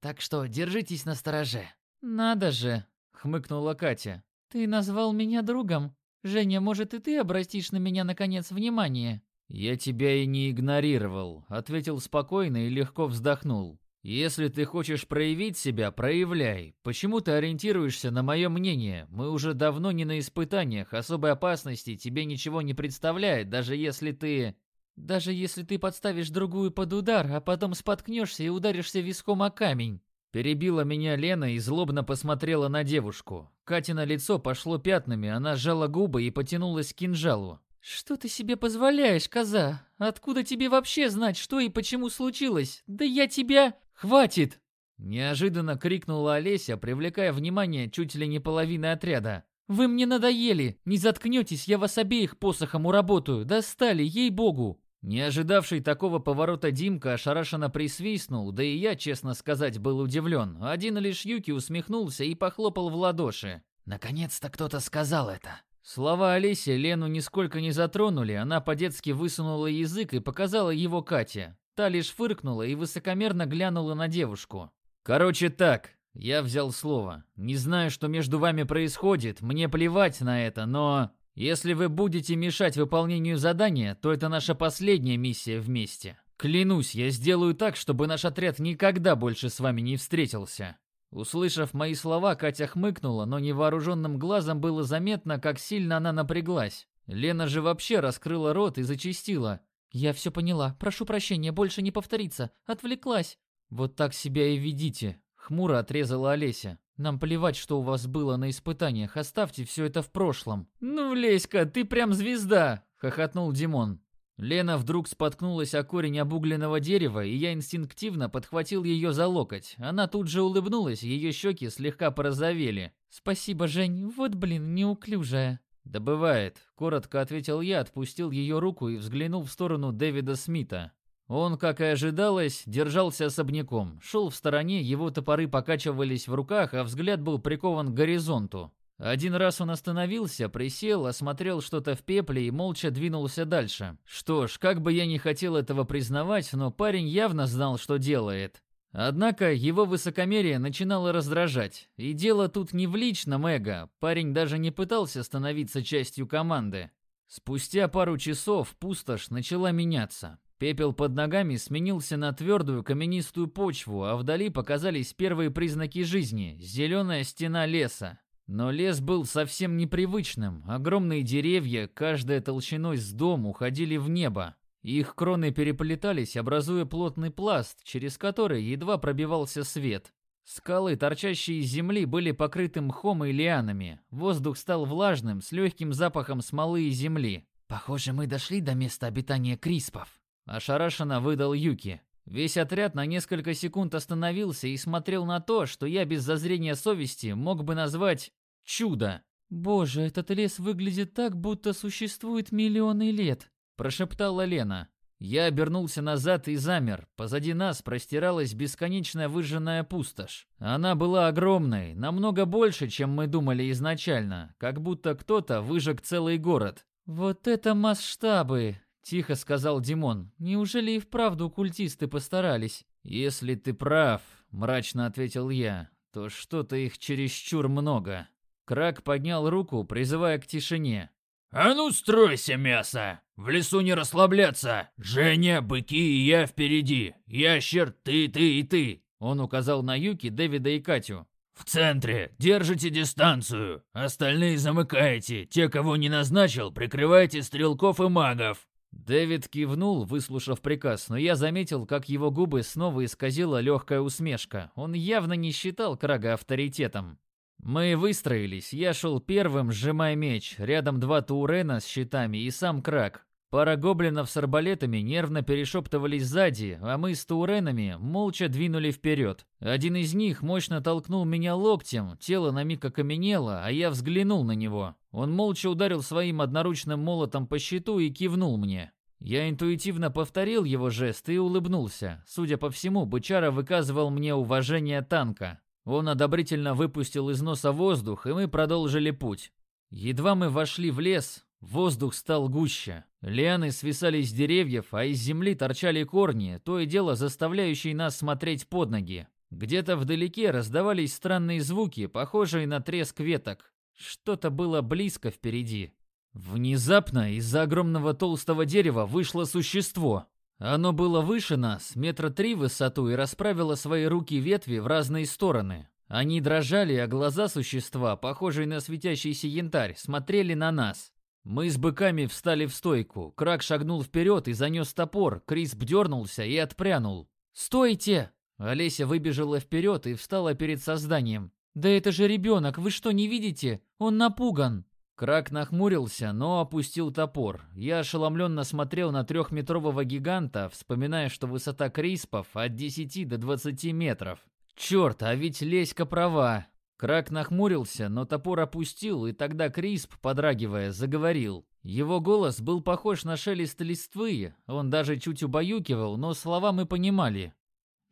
Так что держитесь на стороже. Надо же, хмыкнула Катя. Ты назвал меня другом. Женя, может, и ты обратишь на меня наконец внимание? Я тебя и не игнорировал, ответил спокойно и легко вздохнул. Если ты хочешь проявить себя, проявляй. Почему ты ориентируешься на мое мнение? Мы уже давно не на испытаниях, особой опасности тебе ничего не представляет, даже если ты... Даже если ты подставишь другую под удар, а потом споткнешься и ударишься виском о камень. Перебила меня Лена и злобно посмотрела на девушку. Катина лицо пошло пятнами, она сжала губы и потянулась к кинжалу. «Что ты себе позволяешь, коза? Откуда тебе вообще знать, что и почему случилось? Да я тебя...» «Хватит!» Неожиданно крикнула Олеся, привлекая внимание чуть ли не половины отряда. «Вы мне надоели! Не заткнетесь, я вас обеих посохом уработаю! Достали, ей-богу!» Не ожидавший такого поворота Димка ошарашенно присвистнул, да и я, честно сказать, был удивлен. Один лишь Юки усмехнулся и похлопал в ладоши. «Наконец-то кто-то сказал это!» Слова Олеси Лену нисколько не затронули, она по-детски высунула язык и показала его Кате. Та лишь фыркнула и высокомерно глянула на девушку. «Короче так, я взял слово. Не знаю, что между вами происходит, мне плевать на это, но... Если вы будете мешать выполнению задания, то это наша последняя миссия вместе. Клянусь, я сделаю так, чтобы наш отряд никогда больше с вами не встретился». Услышав мои слова, Катя хмыкнула, но невооруженным глазом было заметно, как сильно она напряглась. Лена же вообще раскрыла рот и зачастила. «Я все поняла. Прошу прощения, больше не повторится. Отвлеклась». «Вот так себя и ведите», — хмуро отрезала Олеся. «Нам плевать, что у вас было на испытаниях. Оставьте все это в прошлом». «Ну, Леська, ты прям звезда!» — хохотнул Димон. Лена вдруг споткнулась о корень обугленного дерева, и я инстинктивно подхватил ее за локоть. Она тут же улыбнулась, ее щеки слегка порозовели. «Спасибо, Жень. Вот, блин, неуклюжая». «Да бывает», — коротко ответил я, отпустил ее руку и взглянул в сторону Дэвида Смита. Он, как и ожидалось, держался особняком. Шел в стороне, его топоры покачивались в руках, а взгляд был прикован к горизонту. Один раз он остановился, присел, осмотрел что-то в пепле и молча двинулся дальше. Что ж, как бы я не хотел этого признавать, но парень явно знал, что делает. Однако его высокомерие начинало раздражать. И дело тут не в личном эго, парень даже не пытался становиться частью команды. Спустя пару часов пустошь начала меняться. Пепел под ногами сменился на твердую каменистую почву, а вдали показались первые признаки жизни – зеленая стена леса. Но лес был совсем непривычным. Огромные деревья, каждая толщиной с дом, уходили в небо. Их кроны переплетались, образуя плотный пласт, через который едва пробивался свет. Скалы, торчащие из земли, были покрыты мхом и лианами. Воздух стал влажным, с легким запахом смолы и земли. «Похоже, мы дошли до места обитания Криспов», – ошарашенно выдал Юки. Весь отряд на несколько секунд остановился и смотрел на то, что я без зазрения совести мог бы назвать чудо. «Боже, этот лес выглядит так, будто существует миллионы лет», – прошептала Лена. Я обернулся назад и замер. Позади нас простиралась бесконечная выжженная пустошь. Она была огромной, намного больше, чем мы думали изначально, как будто кто-то выжег целый город. «Вот это масштабы!» – тихо сказал Димон. «Неужели и вправду культисты постарались?» «Если ты прав», – мрачно ответил я, – «то что-то их чересчур много». Крак поднял руку, призывая к тишине. «А ну, стройся, мясо! В лесу не расслабляться! Женя, быки и я впереди! Ящер, ты, ты и ты!» Он указал на Юки, Дэвида и Катю. «В центре! Держите дистанцию! Остальные замыкаете! Те, кого не назначил, прикрывайте стрелков и магов!» Дэвид кивнул, выслушав приказ, но я заметил, как его губы снова исказила легкая усмешка. Он явно не считал Крага авторитетом. Мы выстроились, я шел первым, сжимая меч, рядом два Таурена с щитами и сам Крак. Пара гоблинов с арбалетами нервно перешептывались сзади, а мы с Тауренами молча двинули вперед. Один из них мощно толкнул меня локтем, тело на миг окаменело, а я взглянул на него. Он молча ударил своим одноручным молотом по щиту и кивнул мне. Я интуитивно повторил его жест и улыбнулся. Судя по всему, бычара выказывал мне уважение танка. Он одобрительно выпустил из носа воздух, и мы продолжили путь. Едва мы вошли в лес, воздух стал гуще. Лианы свисали с деревьев, а из земли торчали корни, то и дело заставляющие нас смотреть под ноги. Где-то вдалеке раздавались странные звуки, похожие на треск веток. Что-то было близко впереди. Внезапно из-за огромного толстого дерева вышло существо. Оно было выше нас, метра три в высоту, и расправило свои руки ветви в разные стороны. Они дрожали, а глаза существа, похожие на светящийся янтарь, смотрели на нас. Мы с быками встали в стойку. Крак шагнул вперед и занес топор. Крис дернулся и отпрянул. «Стойте!» Олеся выбежала вперед и встала перед созданием. «Да это же ребенок, вы что, не видите? Он напуган!» Крак нахмурился, но опустил топор. Я ошеломленно смотрел на трехметрового гиганта, вспоминая, что высота криспов от 10 до 20 метров. Черт, а ведь Леська права. Крак нахмурился, но топор опустил, и тогда Крисп, подрагивая, заговорил. Его голос был похож на шелест листвы, он даже чуть убаюкивал, но слова мы понимали.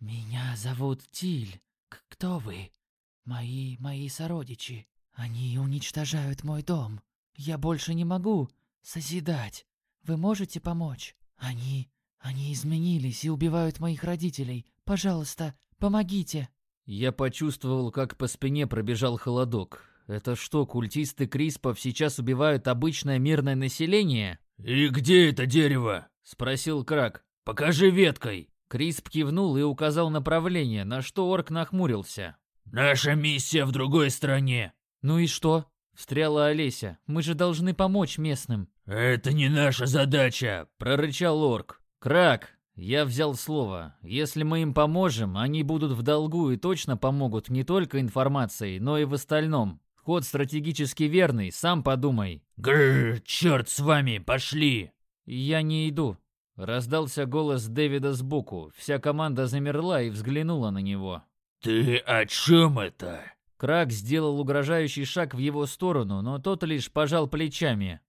«Меня зовут Тиль. Кто вы? Мои, мои сородичи. Они уничтожают мой дом. Я больше не могу созидать. Вы можете помочь? Они... они изменились и убивают моих родителей. Пожалуйста, помогите. Я почувствовал, как по спине пробежал холодок. Это что, культисты Криспов сейчас убивают обычное мирное население? «И где это дерево?» – спросил Крак. «Покажи веткой!» Крисп кивнул и указал направление, на что орк нахмурился. «Наша миссия в другой стране. «Ну и что?» – встряла Олеся. «Мы же должны помочь местным». «Это не наша задача!» – прорычал орк. «Крак!» Я взял слово. Если мы им поможем, они будут в долгу и точно помогут не только информацией, но и в остальном. Ход стратегически верный, сам подумай. Гррр, черт с вами, пошли! Я не иду. Раздался голос Дэвида сбоку. Вся команда замерла и взглянула на него. Ты о чем это? Крак сделал угрожающий шаг в его сторону, но тот лишь пожал плечами.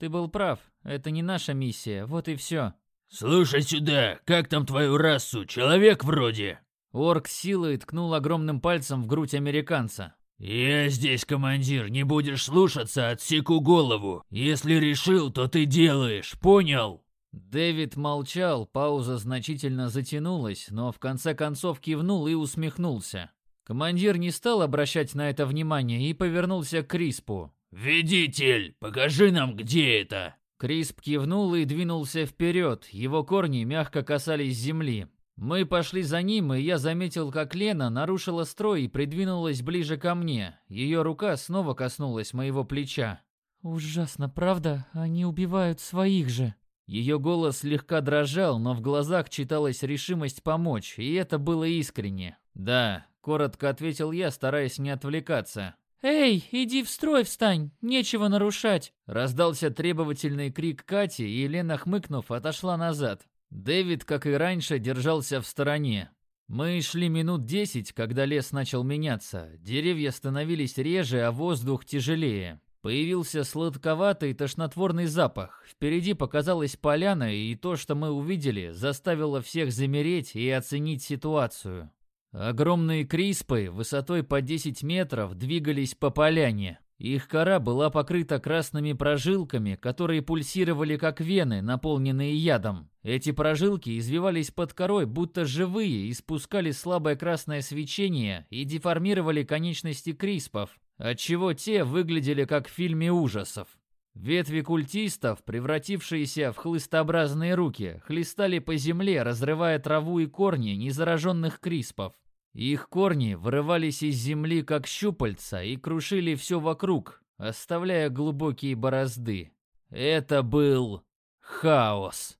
«Ты был прав, это не наша миссия, вот и все». «Слушай сюда, как там твою расу, человек вроде?» Орк силой ткнул огромным пальцем в грудь американца. «Я здесь командир, не будешь слушаться, отсеку голову. Если решил, то ты делаешь, понял?» Дэвид молчал, пауза значительно затянулась, но в конце концов кивнул и усмехнулся. Командир не стал обращать на это внимание и повернулся к Криспу. «Ведитель, покажи нам, где это!» Крисп кивнул и двинулся вперед, его корни мягко касались земли. Мы пошли за ним, и я заметил, как Лена нарушила строй и придвинулась ближе ко мне. Ее рука снова коснулась моего плеча. «Ужасно, правда? Они убивают своих же». Ее голос слегка дрожал, но в глазах читалась решимость помочь, и это было искренне. «Да», — коротко ответил я, стараясь не отвлекаться. «Эй, иди в строй встань, нечего нарушать!» Раздался требовательный крик Кати, и Лена, хмыкнув, отошла назад. Дэвид, как и раньше, держался в стороне. Мы шли минут десять, когда лес начал меняться. Деревья становились реже, а воздух тяжелее. Появился сладковатый тошнотворный запах. Впереди показалась поляна, и то, что мы увидели, заставило всех замереть и оценить ситуацию. Огромные криспы высотой по 10 метров двигались по поляне. Их кора была покрыта красными прожилками, которые пульсировали как вены, наполненные ядом. Эти прожилки извивались под корой, будто живые, испускали слабое красное свечение и деформировали конечности криспов, отчего те выглядели как в фильме ужасов. Ветви культистов, превратившиеся в хлыстообразные руки, хлестали по земле, разрывая траву и корни незараженных криспов. Их корни вырывались из земли, как щупальца, и крушили все вокруг, оставляя глубокие борозды. Это был хаос.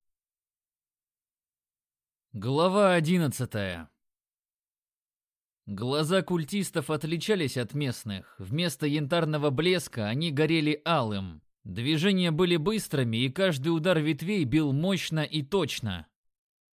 Глава одиннадцатая. Глаза культистов отличались от местных. Вместо янтарного блеска они горели алым. Движения были быстрыми, и каждый удар ветвей бил мощно и точно.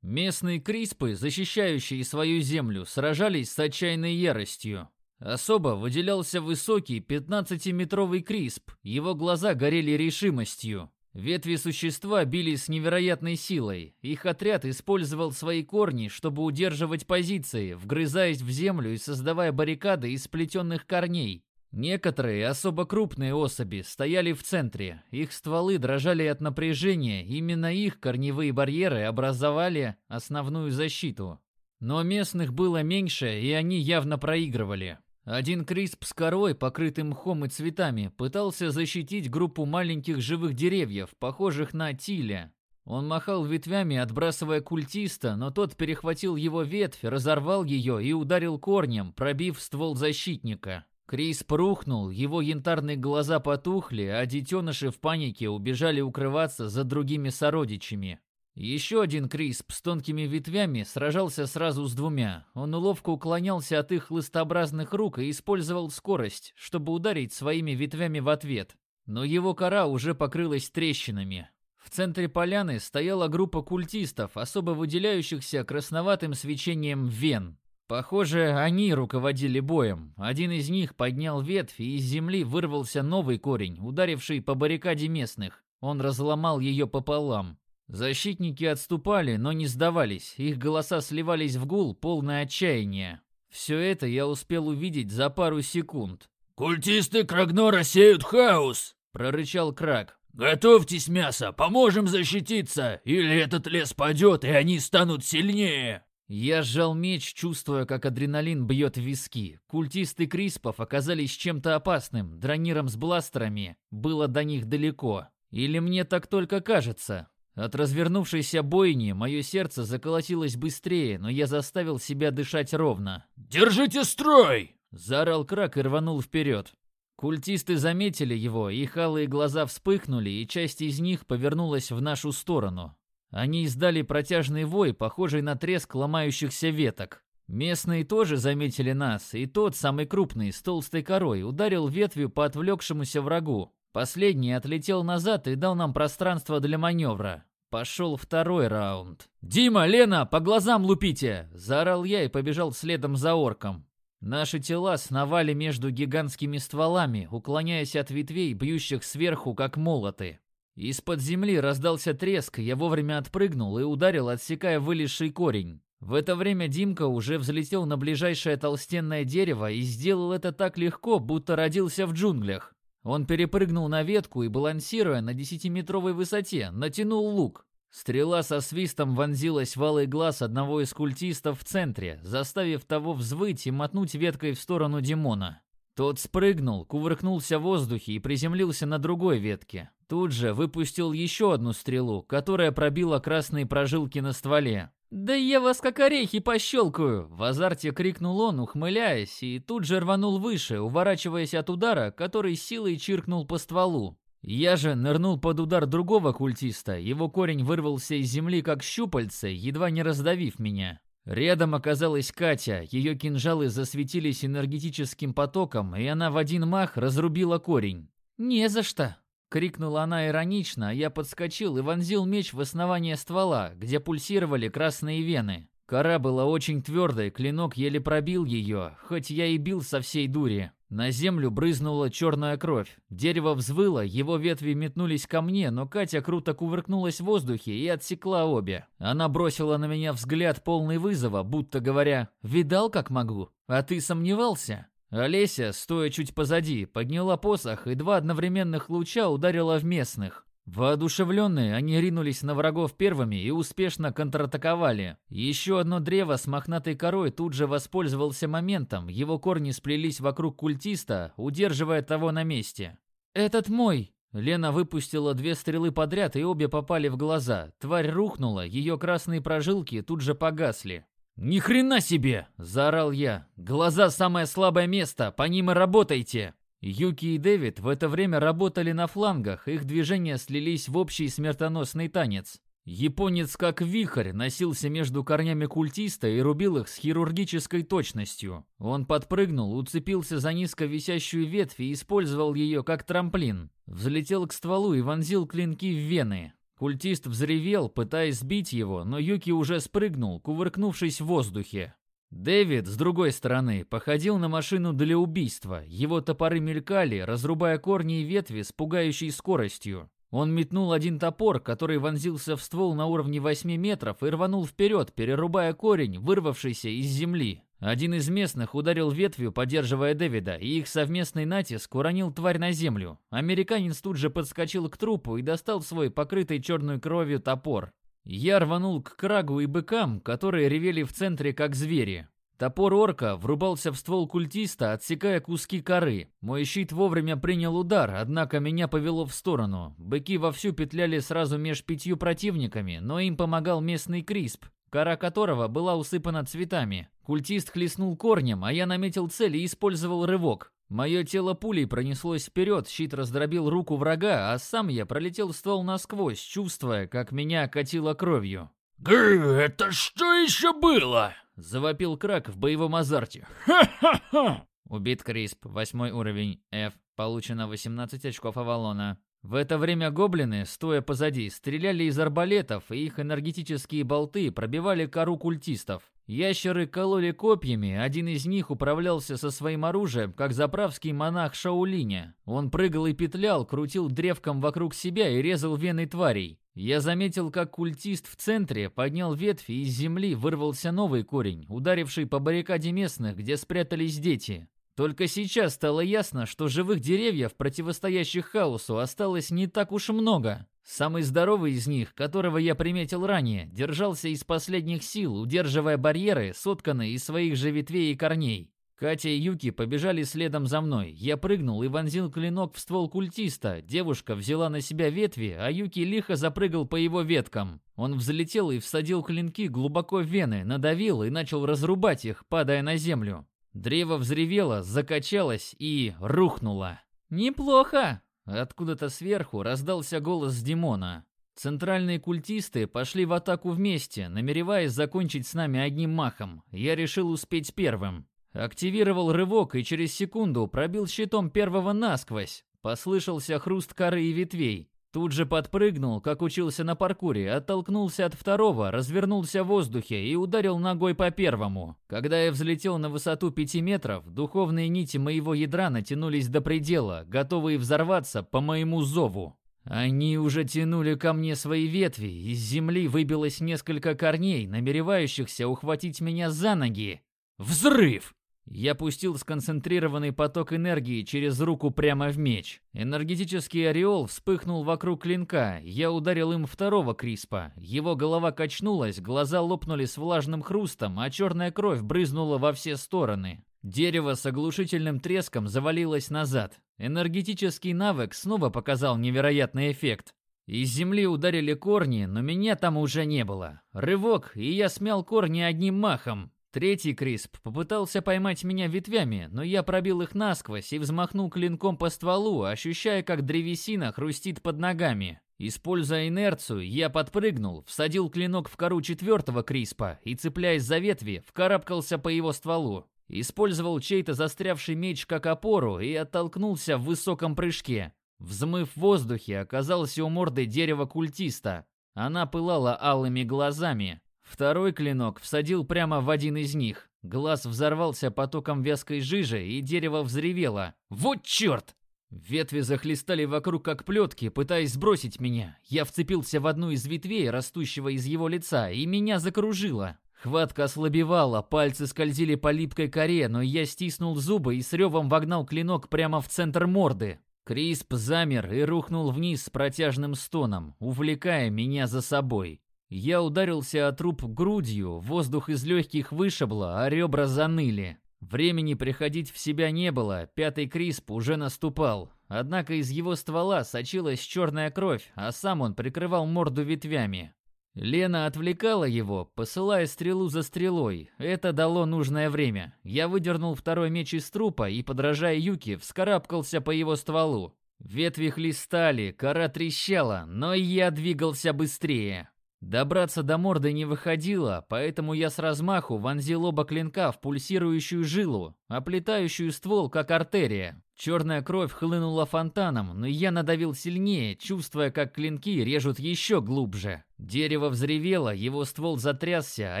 Местные криспы, защищающие свою землю, сражались с отчаянной яростью. Особо выделялся высокий 15-метровый крисп, его глаза горели решимостью. Ветви существа били с невероятной силой. Их отряд использовал свои корни, чтобы удерживать позиции, вгрызаясь в землю и создавая баррикады из сплетенных корней. Некоторые особо крупные особи стояли в центре, их стволы дрожали от напряжения, именно их корневые барьеры образовали основную защиту. Но местных было меньше, и они явно проигрывали. Один крисп с корой, покрытым мхом и цветами, пытался защитить группу маленьких живых деревьев, похожих на тиля. Он махал ветвями, отбрасывая культиста, но тот перехватил его ветвь, разорвал ее и ударил корнем, пробив ствол защитника. Крис рухнул, его янтарные глаза потухли, а детеныши в панике убежали укрываться за другими сородичами. Еще один Крисп с тонкими ветвями сражался сразу с двумя. Он ловко уклонялся от их листообразных рук и использовал скорость, чтобы ударить своими ветвями в ответ. Но его кора уже покрылась трещинами. В центре поляны стояла группа культистов, особо выделяющихся красноватым свечением вен. Похоже, они руководили боем. Один из них поднял ветвь, и из земли вырвался новый корень, ударивший по баррикаде местных. Он разломал ее пополам. Защитники отступали, но не сдавались. Их голоса сливались в гул, полное отчаяние. Все это я успел увидеть за пару секунд. «Культисты Крагнора сеют хаос!» — прорычал Краг. «Готовьтесь, мясо, поможем защититься, или этот лес падет, и они станут сильнее!» Я сжал меч, чувствуя, как адреналин бьет в виски. Культисты Криспов оказались чем-то опасным, дрониром с бластерами. Было до них далеко. Или мне так только кажется? От развернувшейся бойни мое сердце заколотилось быстрее, но я заставил себя дышать ровно. «Держите строй!» – заорал Крак и рванул вперед. Культисты заметили его, их алые глаза вспыхнули, и часть из них повернулась в нашу сторону. Они издали протяжный вой, похожий на треск ломающихся веток. Местные тоже заметили нас, и тот, самый крупный, с толстой корой, ударил ветвью по отвлекшемуся врагу. Последний отлетел назад и дал нам пространство для маневра. Пошел второй раунд. «Дима, Лена, по глазам лупите!» – заорал я и побежал следом за орком. Наши тела сновали между гигантскими стволами, уклоняясь от ветвей, бьющих сверху, как молоты. Из-под земли раздался треск, я вовремя отпрыгнул и ударил, отсекая вылезший корень. В это время Димка уже взлетел на ближайшее толстенное дерево и сделал это так легко, будто родился в джунглях. Он перепрыгнул на ветку и, балансируя на десятиметровой высоте, натянул лук. Стрела со свистом вонзилась в алый глаз одного из культистов в центре, заставив того взвыть и мотнуть веткой в сторону Димона. Тот спрыгнул, кувыркнулся в воздухе и приземлился на другой ветке. Тут же выпустил еще одну стрелу, которая пробила красные прожилки на стволе. «Да я вас как орехи пощелкаю!» В азарте крикнул он, ухмыляясь, и тут же рванул выше, уворачиваясь от удара, который силой чиркнул по стволу. Я же нырнул под удар другого культиста, его корень вырвался из земли как щупальце, едва не раздавив меня. Рядом оказалась Катя, ее кинжалы засветились энергетическим потоком, и она в один мах разрубила корень. «Не за что!» — крикнула она иронично, а я подскочил и вонзил меч в основание ствола, где пульсировали красные вены. Кора была очень твердой, клинок еле пробил ее, хоть я и бил со всей дури. На землю брызнула черная кровь. Дерево взвыло, его ветви метнулись ко мне, но Катя круто кувыркнулась в воздухе и отсекла обе. Она бросила на меня взгляд полный вызова, будто говоря «Видал, как могу? А ты сомневался?» Олеся, стоя чуть позади, подняла посох и два одновременных луча ударила в местных. Воодушевленные, они ринулись на врагов первыми и успешно контратаковали. Еще одно древо с мохнатой корой тут же воспользовался моментом, его корни сплелись вокруг культиста, удерживая того на месте. «Этот мой!» Лена выпустила две стрелы подряд, и обе попали в глаза. Тварь рухнула, ее красные прожилки тут же погасли. «Ни хрена себе!» – заорал я. «Глаза – самое слабое место, по ним и работайте!» Юки и Дэвид в это время работали на флангах, их движения слились в общий смертоносный танец. Японец как вихрь носился между корнями культиста и рубил их с хирургической точностью. Он подпрыгнул, уцепился за низко висящую ветвь и использовал ее как трамплин. Взлетел к стволу и вонзил клинки в вены. Культист взревел, пытаясь сбить его, но Юки уже спрыгнул, кувыркнувшись в воздухе. Дэвид, с другой стороны, походил на машину для убийства. Его топоры мелькали, разрубая корни и ветви с пугающей скоростью. Он метнул один топор, который вонзился в ствол на уровне 8 метров и рванул вперед, перерубая корень, вырвавшийся из земли. Один из местных ударил ветвью, поддерживая Дэвида, и их совместный натиск уронил тварь на землю. Американец тут же подскочил к трупу и достал свой покрытый черной кровью топор. Я рванул к крагу и быкам, которые ревели в центре как звери. Топор орка врубался в ствол культиста, отсекая куски коры. Мой щит вовремя принял удар, однако меня повело в сторону. Быки вовсю петляли сразу меж пятью противниками, но им помогал местный крисп, кора которого была усыпана цветами. Культист хлестнул корнем, а я наметил цель и использовал рывок. Мое тело пулей пронеслось вперед, щит раздробил руку врага, а сам я пролетел ствол насквозь, чувствуя, как меня окатило кровью. «Гы, это что еще было?» — завопил Крак в боевом азарте. «Ха-ха-ха!» Убит Крисп, восьмой уровень, F, получено 18 очков Авалона. В это время гоблины, стоя позади, стреляли из арбалетов, и их энергетические болты пробивали кору культистов. Ящеры кололи копьями, один из них управлялся со своим оружием, как заправский монах Шаулиня. Он прыгал и петлял, крутил древком вокруг себя и резал вены тварей. Я заметил, как культист в центре поднял ветви, и из земли вырвался новый корень, ударивший по баррикаде местных, где спрятались дети. Только сейчас стало ясно, что живых деревьев, противостоящих хаосу, осталось не так уж много. Самый здоровый из них, которого я приметил ранее, держался из последних сил, удерживая барьеры, сотканные из своих же ветвей и корней. Катя и Юки побежали следом за мной. Я прыгнул и вонзил клинок в ствол культиста. Девушка взяла на себя ветви, а Юки лихо запрыгал по его веткам. Он взлетел и всадил клинки глубоко в вены, надавил и начал разрубать их, падая на землю. Древо взревело, закачалось и рухнуло. «Неплохо!» Откуда-то сверху раздался голос Димона. Центральные культисты пошли в атаку вместе, намереваясь закончить с нами одним махом. Я решил успеть первым. Активировал рывок и через секунду пробил щитом первого насквозь. Послышался хруст коры и ветвей. Тут же подпрыгнул, как учился на паркуре, оттолкнулся от второго, развернулся в воздухе и ударил ногой по первому. Когда я взлетел на высоту пяти метров, духовные нити моего ядра натянулись до предела, готовые взорваться по моему зову. Они уже тянули ко мне свои ветви, из земли выбилось несколько корней, намеревающихся ухватить меня за ноги. Взрыв! Я пустил сконцентрированный поток энергии через руку прямо в меч. Энергетический ореол вспыхнул вокруг клинка. Я ударил им второго Криспа. Его голова качнулась, глаза лопнули с влажным хрустом, а черная кровь брызнула во все стороны. Дерево с оглушительным треском завалилось назад. Энергетический навык снова показал невероятный эффект. Из земли ударили корни, но меня там уже не было. Рывок, и я смял корни одним махом. Третий Крисп попытался поймать меня ветвями, но я пробил их насквозь и взмахнул клинком по стволу, ощущая, как древесина хрустит под ногами. Используя инерцию, я подпрыгнул, всадил клинок в кору четвертого Криспа и, цепляясь за ветви, вкарабкался по его стволу. Использовал чей-то застрявший меч как опору и оттолкнулся в высоком прыжке. Взмыв в воздухе, оказался у морды дерева культиста. Она пылала алыми глазами. Второй клинок всадил прямо в один из них. Глаз взорвался потоком вязкой жижи, и дерево взревело. «Вот черт!» Ветви захлестали вокруг как плетки, пытаясь сбросить меня. Я вцепился в одну из ветвей, растущего из его лица, и меня закружило. Хватка ослабевала, пальцы скользили по липкой коре, но я стиснул зубы и с ревом вогнал клинок прямо в центр морды. Крисп замер и рухнул вниз с протяжным стоном, увлекая меня за собой. Я ударился о труп грудью, воздух из легких вышибло, а ребра заныли. Времени приходить в себя не было, пятый Крисп уже наступал. Однако из его ствола сочилась черная кровь, а сам он прикрывал морду ветвями. Лена отвлекала его, посылая стрелу за стрелой. Это дало нужное время. Я выдернул второй меч из трупа и, подражая Юки, вскарабкался по его стволу. Ветви хлестали, кора трещала, но я двигался быстрее. Добраться до морды не выходило, поэтому я с размаху вонзил оба клинка в пульсирующую жилу, оплетающую ствол как артерия. Черная кровь хлынула фонтаном, но я надавил сильнее, чувствуя, как клинки режут еще глубже. Дерево взревело, его ствол затрясся, а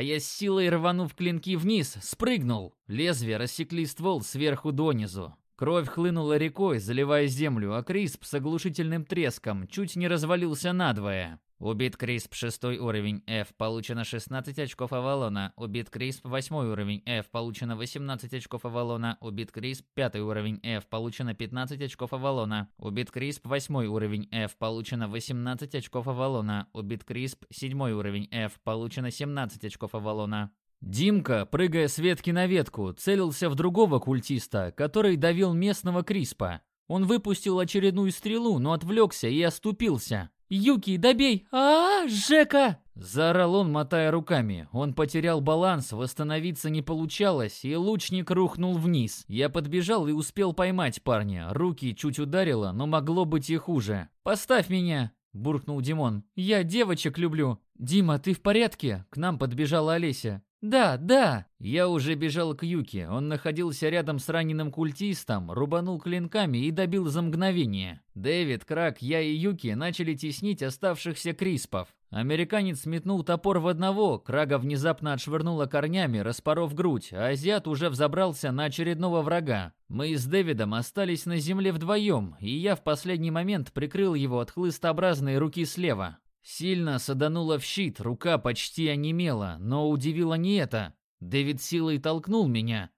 я с силой рванув клинки вниз, спрыгнул. Лезвия рассекли ствол сверху донизу. Кровь хлынула рекой, заливая землю, а Крисп с оглушительным треском чуть не развалился надвое. Убит Крисп 6 уровень F, получено 16 очков Авалона. Убит Крисп 8 уровень F, получено 18 очков Авалона. Убит Крисп 5 уровень F, получено 15 очков Авалона. Убит Крисп 8 уровень F, получено 18 очков Авалона. Убит Крисп 7 уровень F, получено 17 очков Авалона. Димка, прыгая с ветки на ветку, целился в другого культиста, который давил местного Криспа. Он выпустил очередную стрелу, но отвлекся и оступился. «Юки, добей! а, -а, -а Жека!» Заорал он, мотая руками. Он потерял баланс, восстановиться не получалось, и лучник рухнул вниз. Я подбежал и успел поймать парня. Руки чуть ударило, но могло быть и хуже. «Поставь меня!» – буркнул Димон. «Я девочек люблю!» «Дима, ты в порядке?» – к нам подбежала Олеся. «Да, да!» Я уже бежал к Юке. Он находился рядом с раненым культистом, рубанул клинками и добил за мгновение. Дэвид, Крак, я и Юки начали теснить оставшихся криспов. Американец метнул топор в одного, Крага внезапно отшвырнула корнями, распоров грудь, а азиат уже взобрался на очередного врага. Мы с Дэвидом остались на земле вдвоем, и я в последний момент прикрыл его от хлыстообразной руки слева. Сильно саданула в щит, рука почти онемела, но удивило не это. Дэвид силой толкнул меня.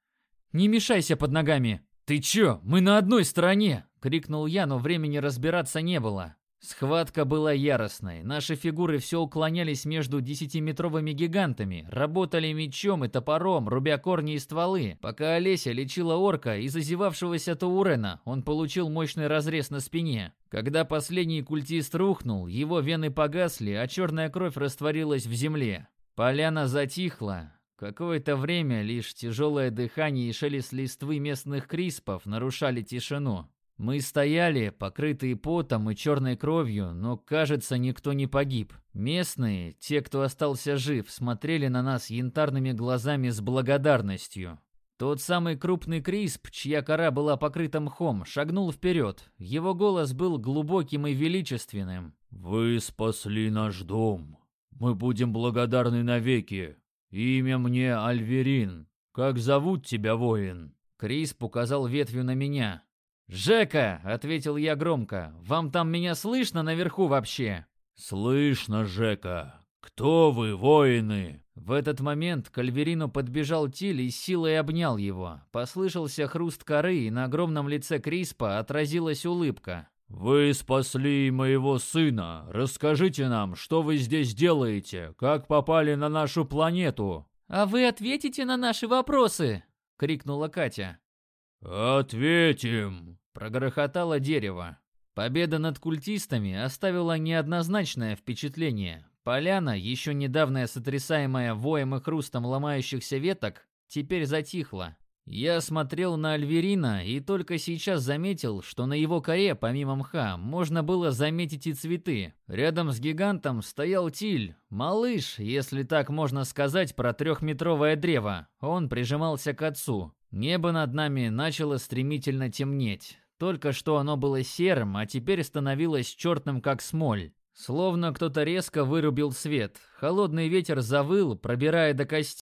«Не мешайся под ногами!» «Ты чё? Мы на одной стороне!» — крикнул я, но времени разбираться не было. Схватка была яростной. Наши фигуры все уклонялись между десятиметровыми гигантами, работали мечом и топором, рубя корни и стволы. Пока Олеся лечила орка и зазевавшегося Таурена, он получил мощный разрез на спине. Когда последний культист рухнул, его вены погасли, а черная кровь растворилась в земле. Поляна затихла. Какое-то время лишь тяжелое дыхание и шелест листвы местных криспов нарушали тишину. Мы стояли, покрытые потом и черной кровью, но, кажется, никто не погиб. Местные, те, кто остался жив, смотрели на нас янтарными глазами с благодарностью. Тот самый крупный Крисп, чья кора была покрыта мхом, шагнул вперед. Его голос был глубоким и величественным. «Вы спасли наш дом. Мы будем благодарны навеки. Имя мне Альверин. Как зовут тебя, воин?» Крисп указал ветвью на меня. «Жека!» — ответил я громко. «Вам там меня слышно наверху вообще?» «Слышно, Жека. Кто вы, воины?» В этот момент к Альверину подбежал Тиль и силой обнял его. Послышался хруст коры, и на огромном лице Криспа отразилась улыбка. «Вы спасли моего сына. Расскажите нам, что вы здесь делаете? Как попали на нашу планету?» «А вы ответите на наши вопросы?» — крикнула Катя. «Ответим!» — прогрохотало дерево. Победа над культистами оставила неоднозначное впечатление. Поляна, еще недавно сотрясаемая воем и хрустом ломающихся веток, теперь затихла. Я смотрел на Альверина и только сейчас заметил, что на его коре, помимо мха, можно было заметить и цветы. Рядом с гигантом стоял Тиль, малыш, если так можно сказать про трехметровое древо. Он прижимался к отцу. Небо над нами начало стремительно темнеть. Только что оно было серым, а теперь становилось черным, как смоль. Словно кто-то резко вырубил свет. Холодный ветер завыл, пробирая до костей.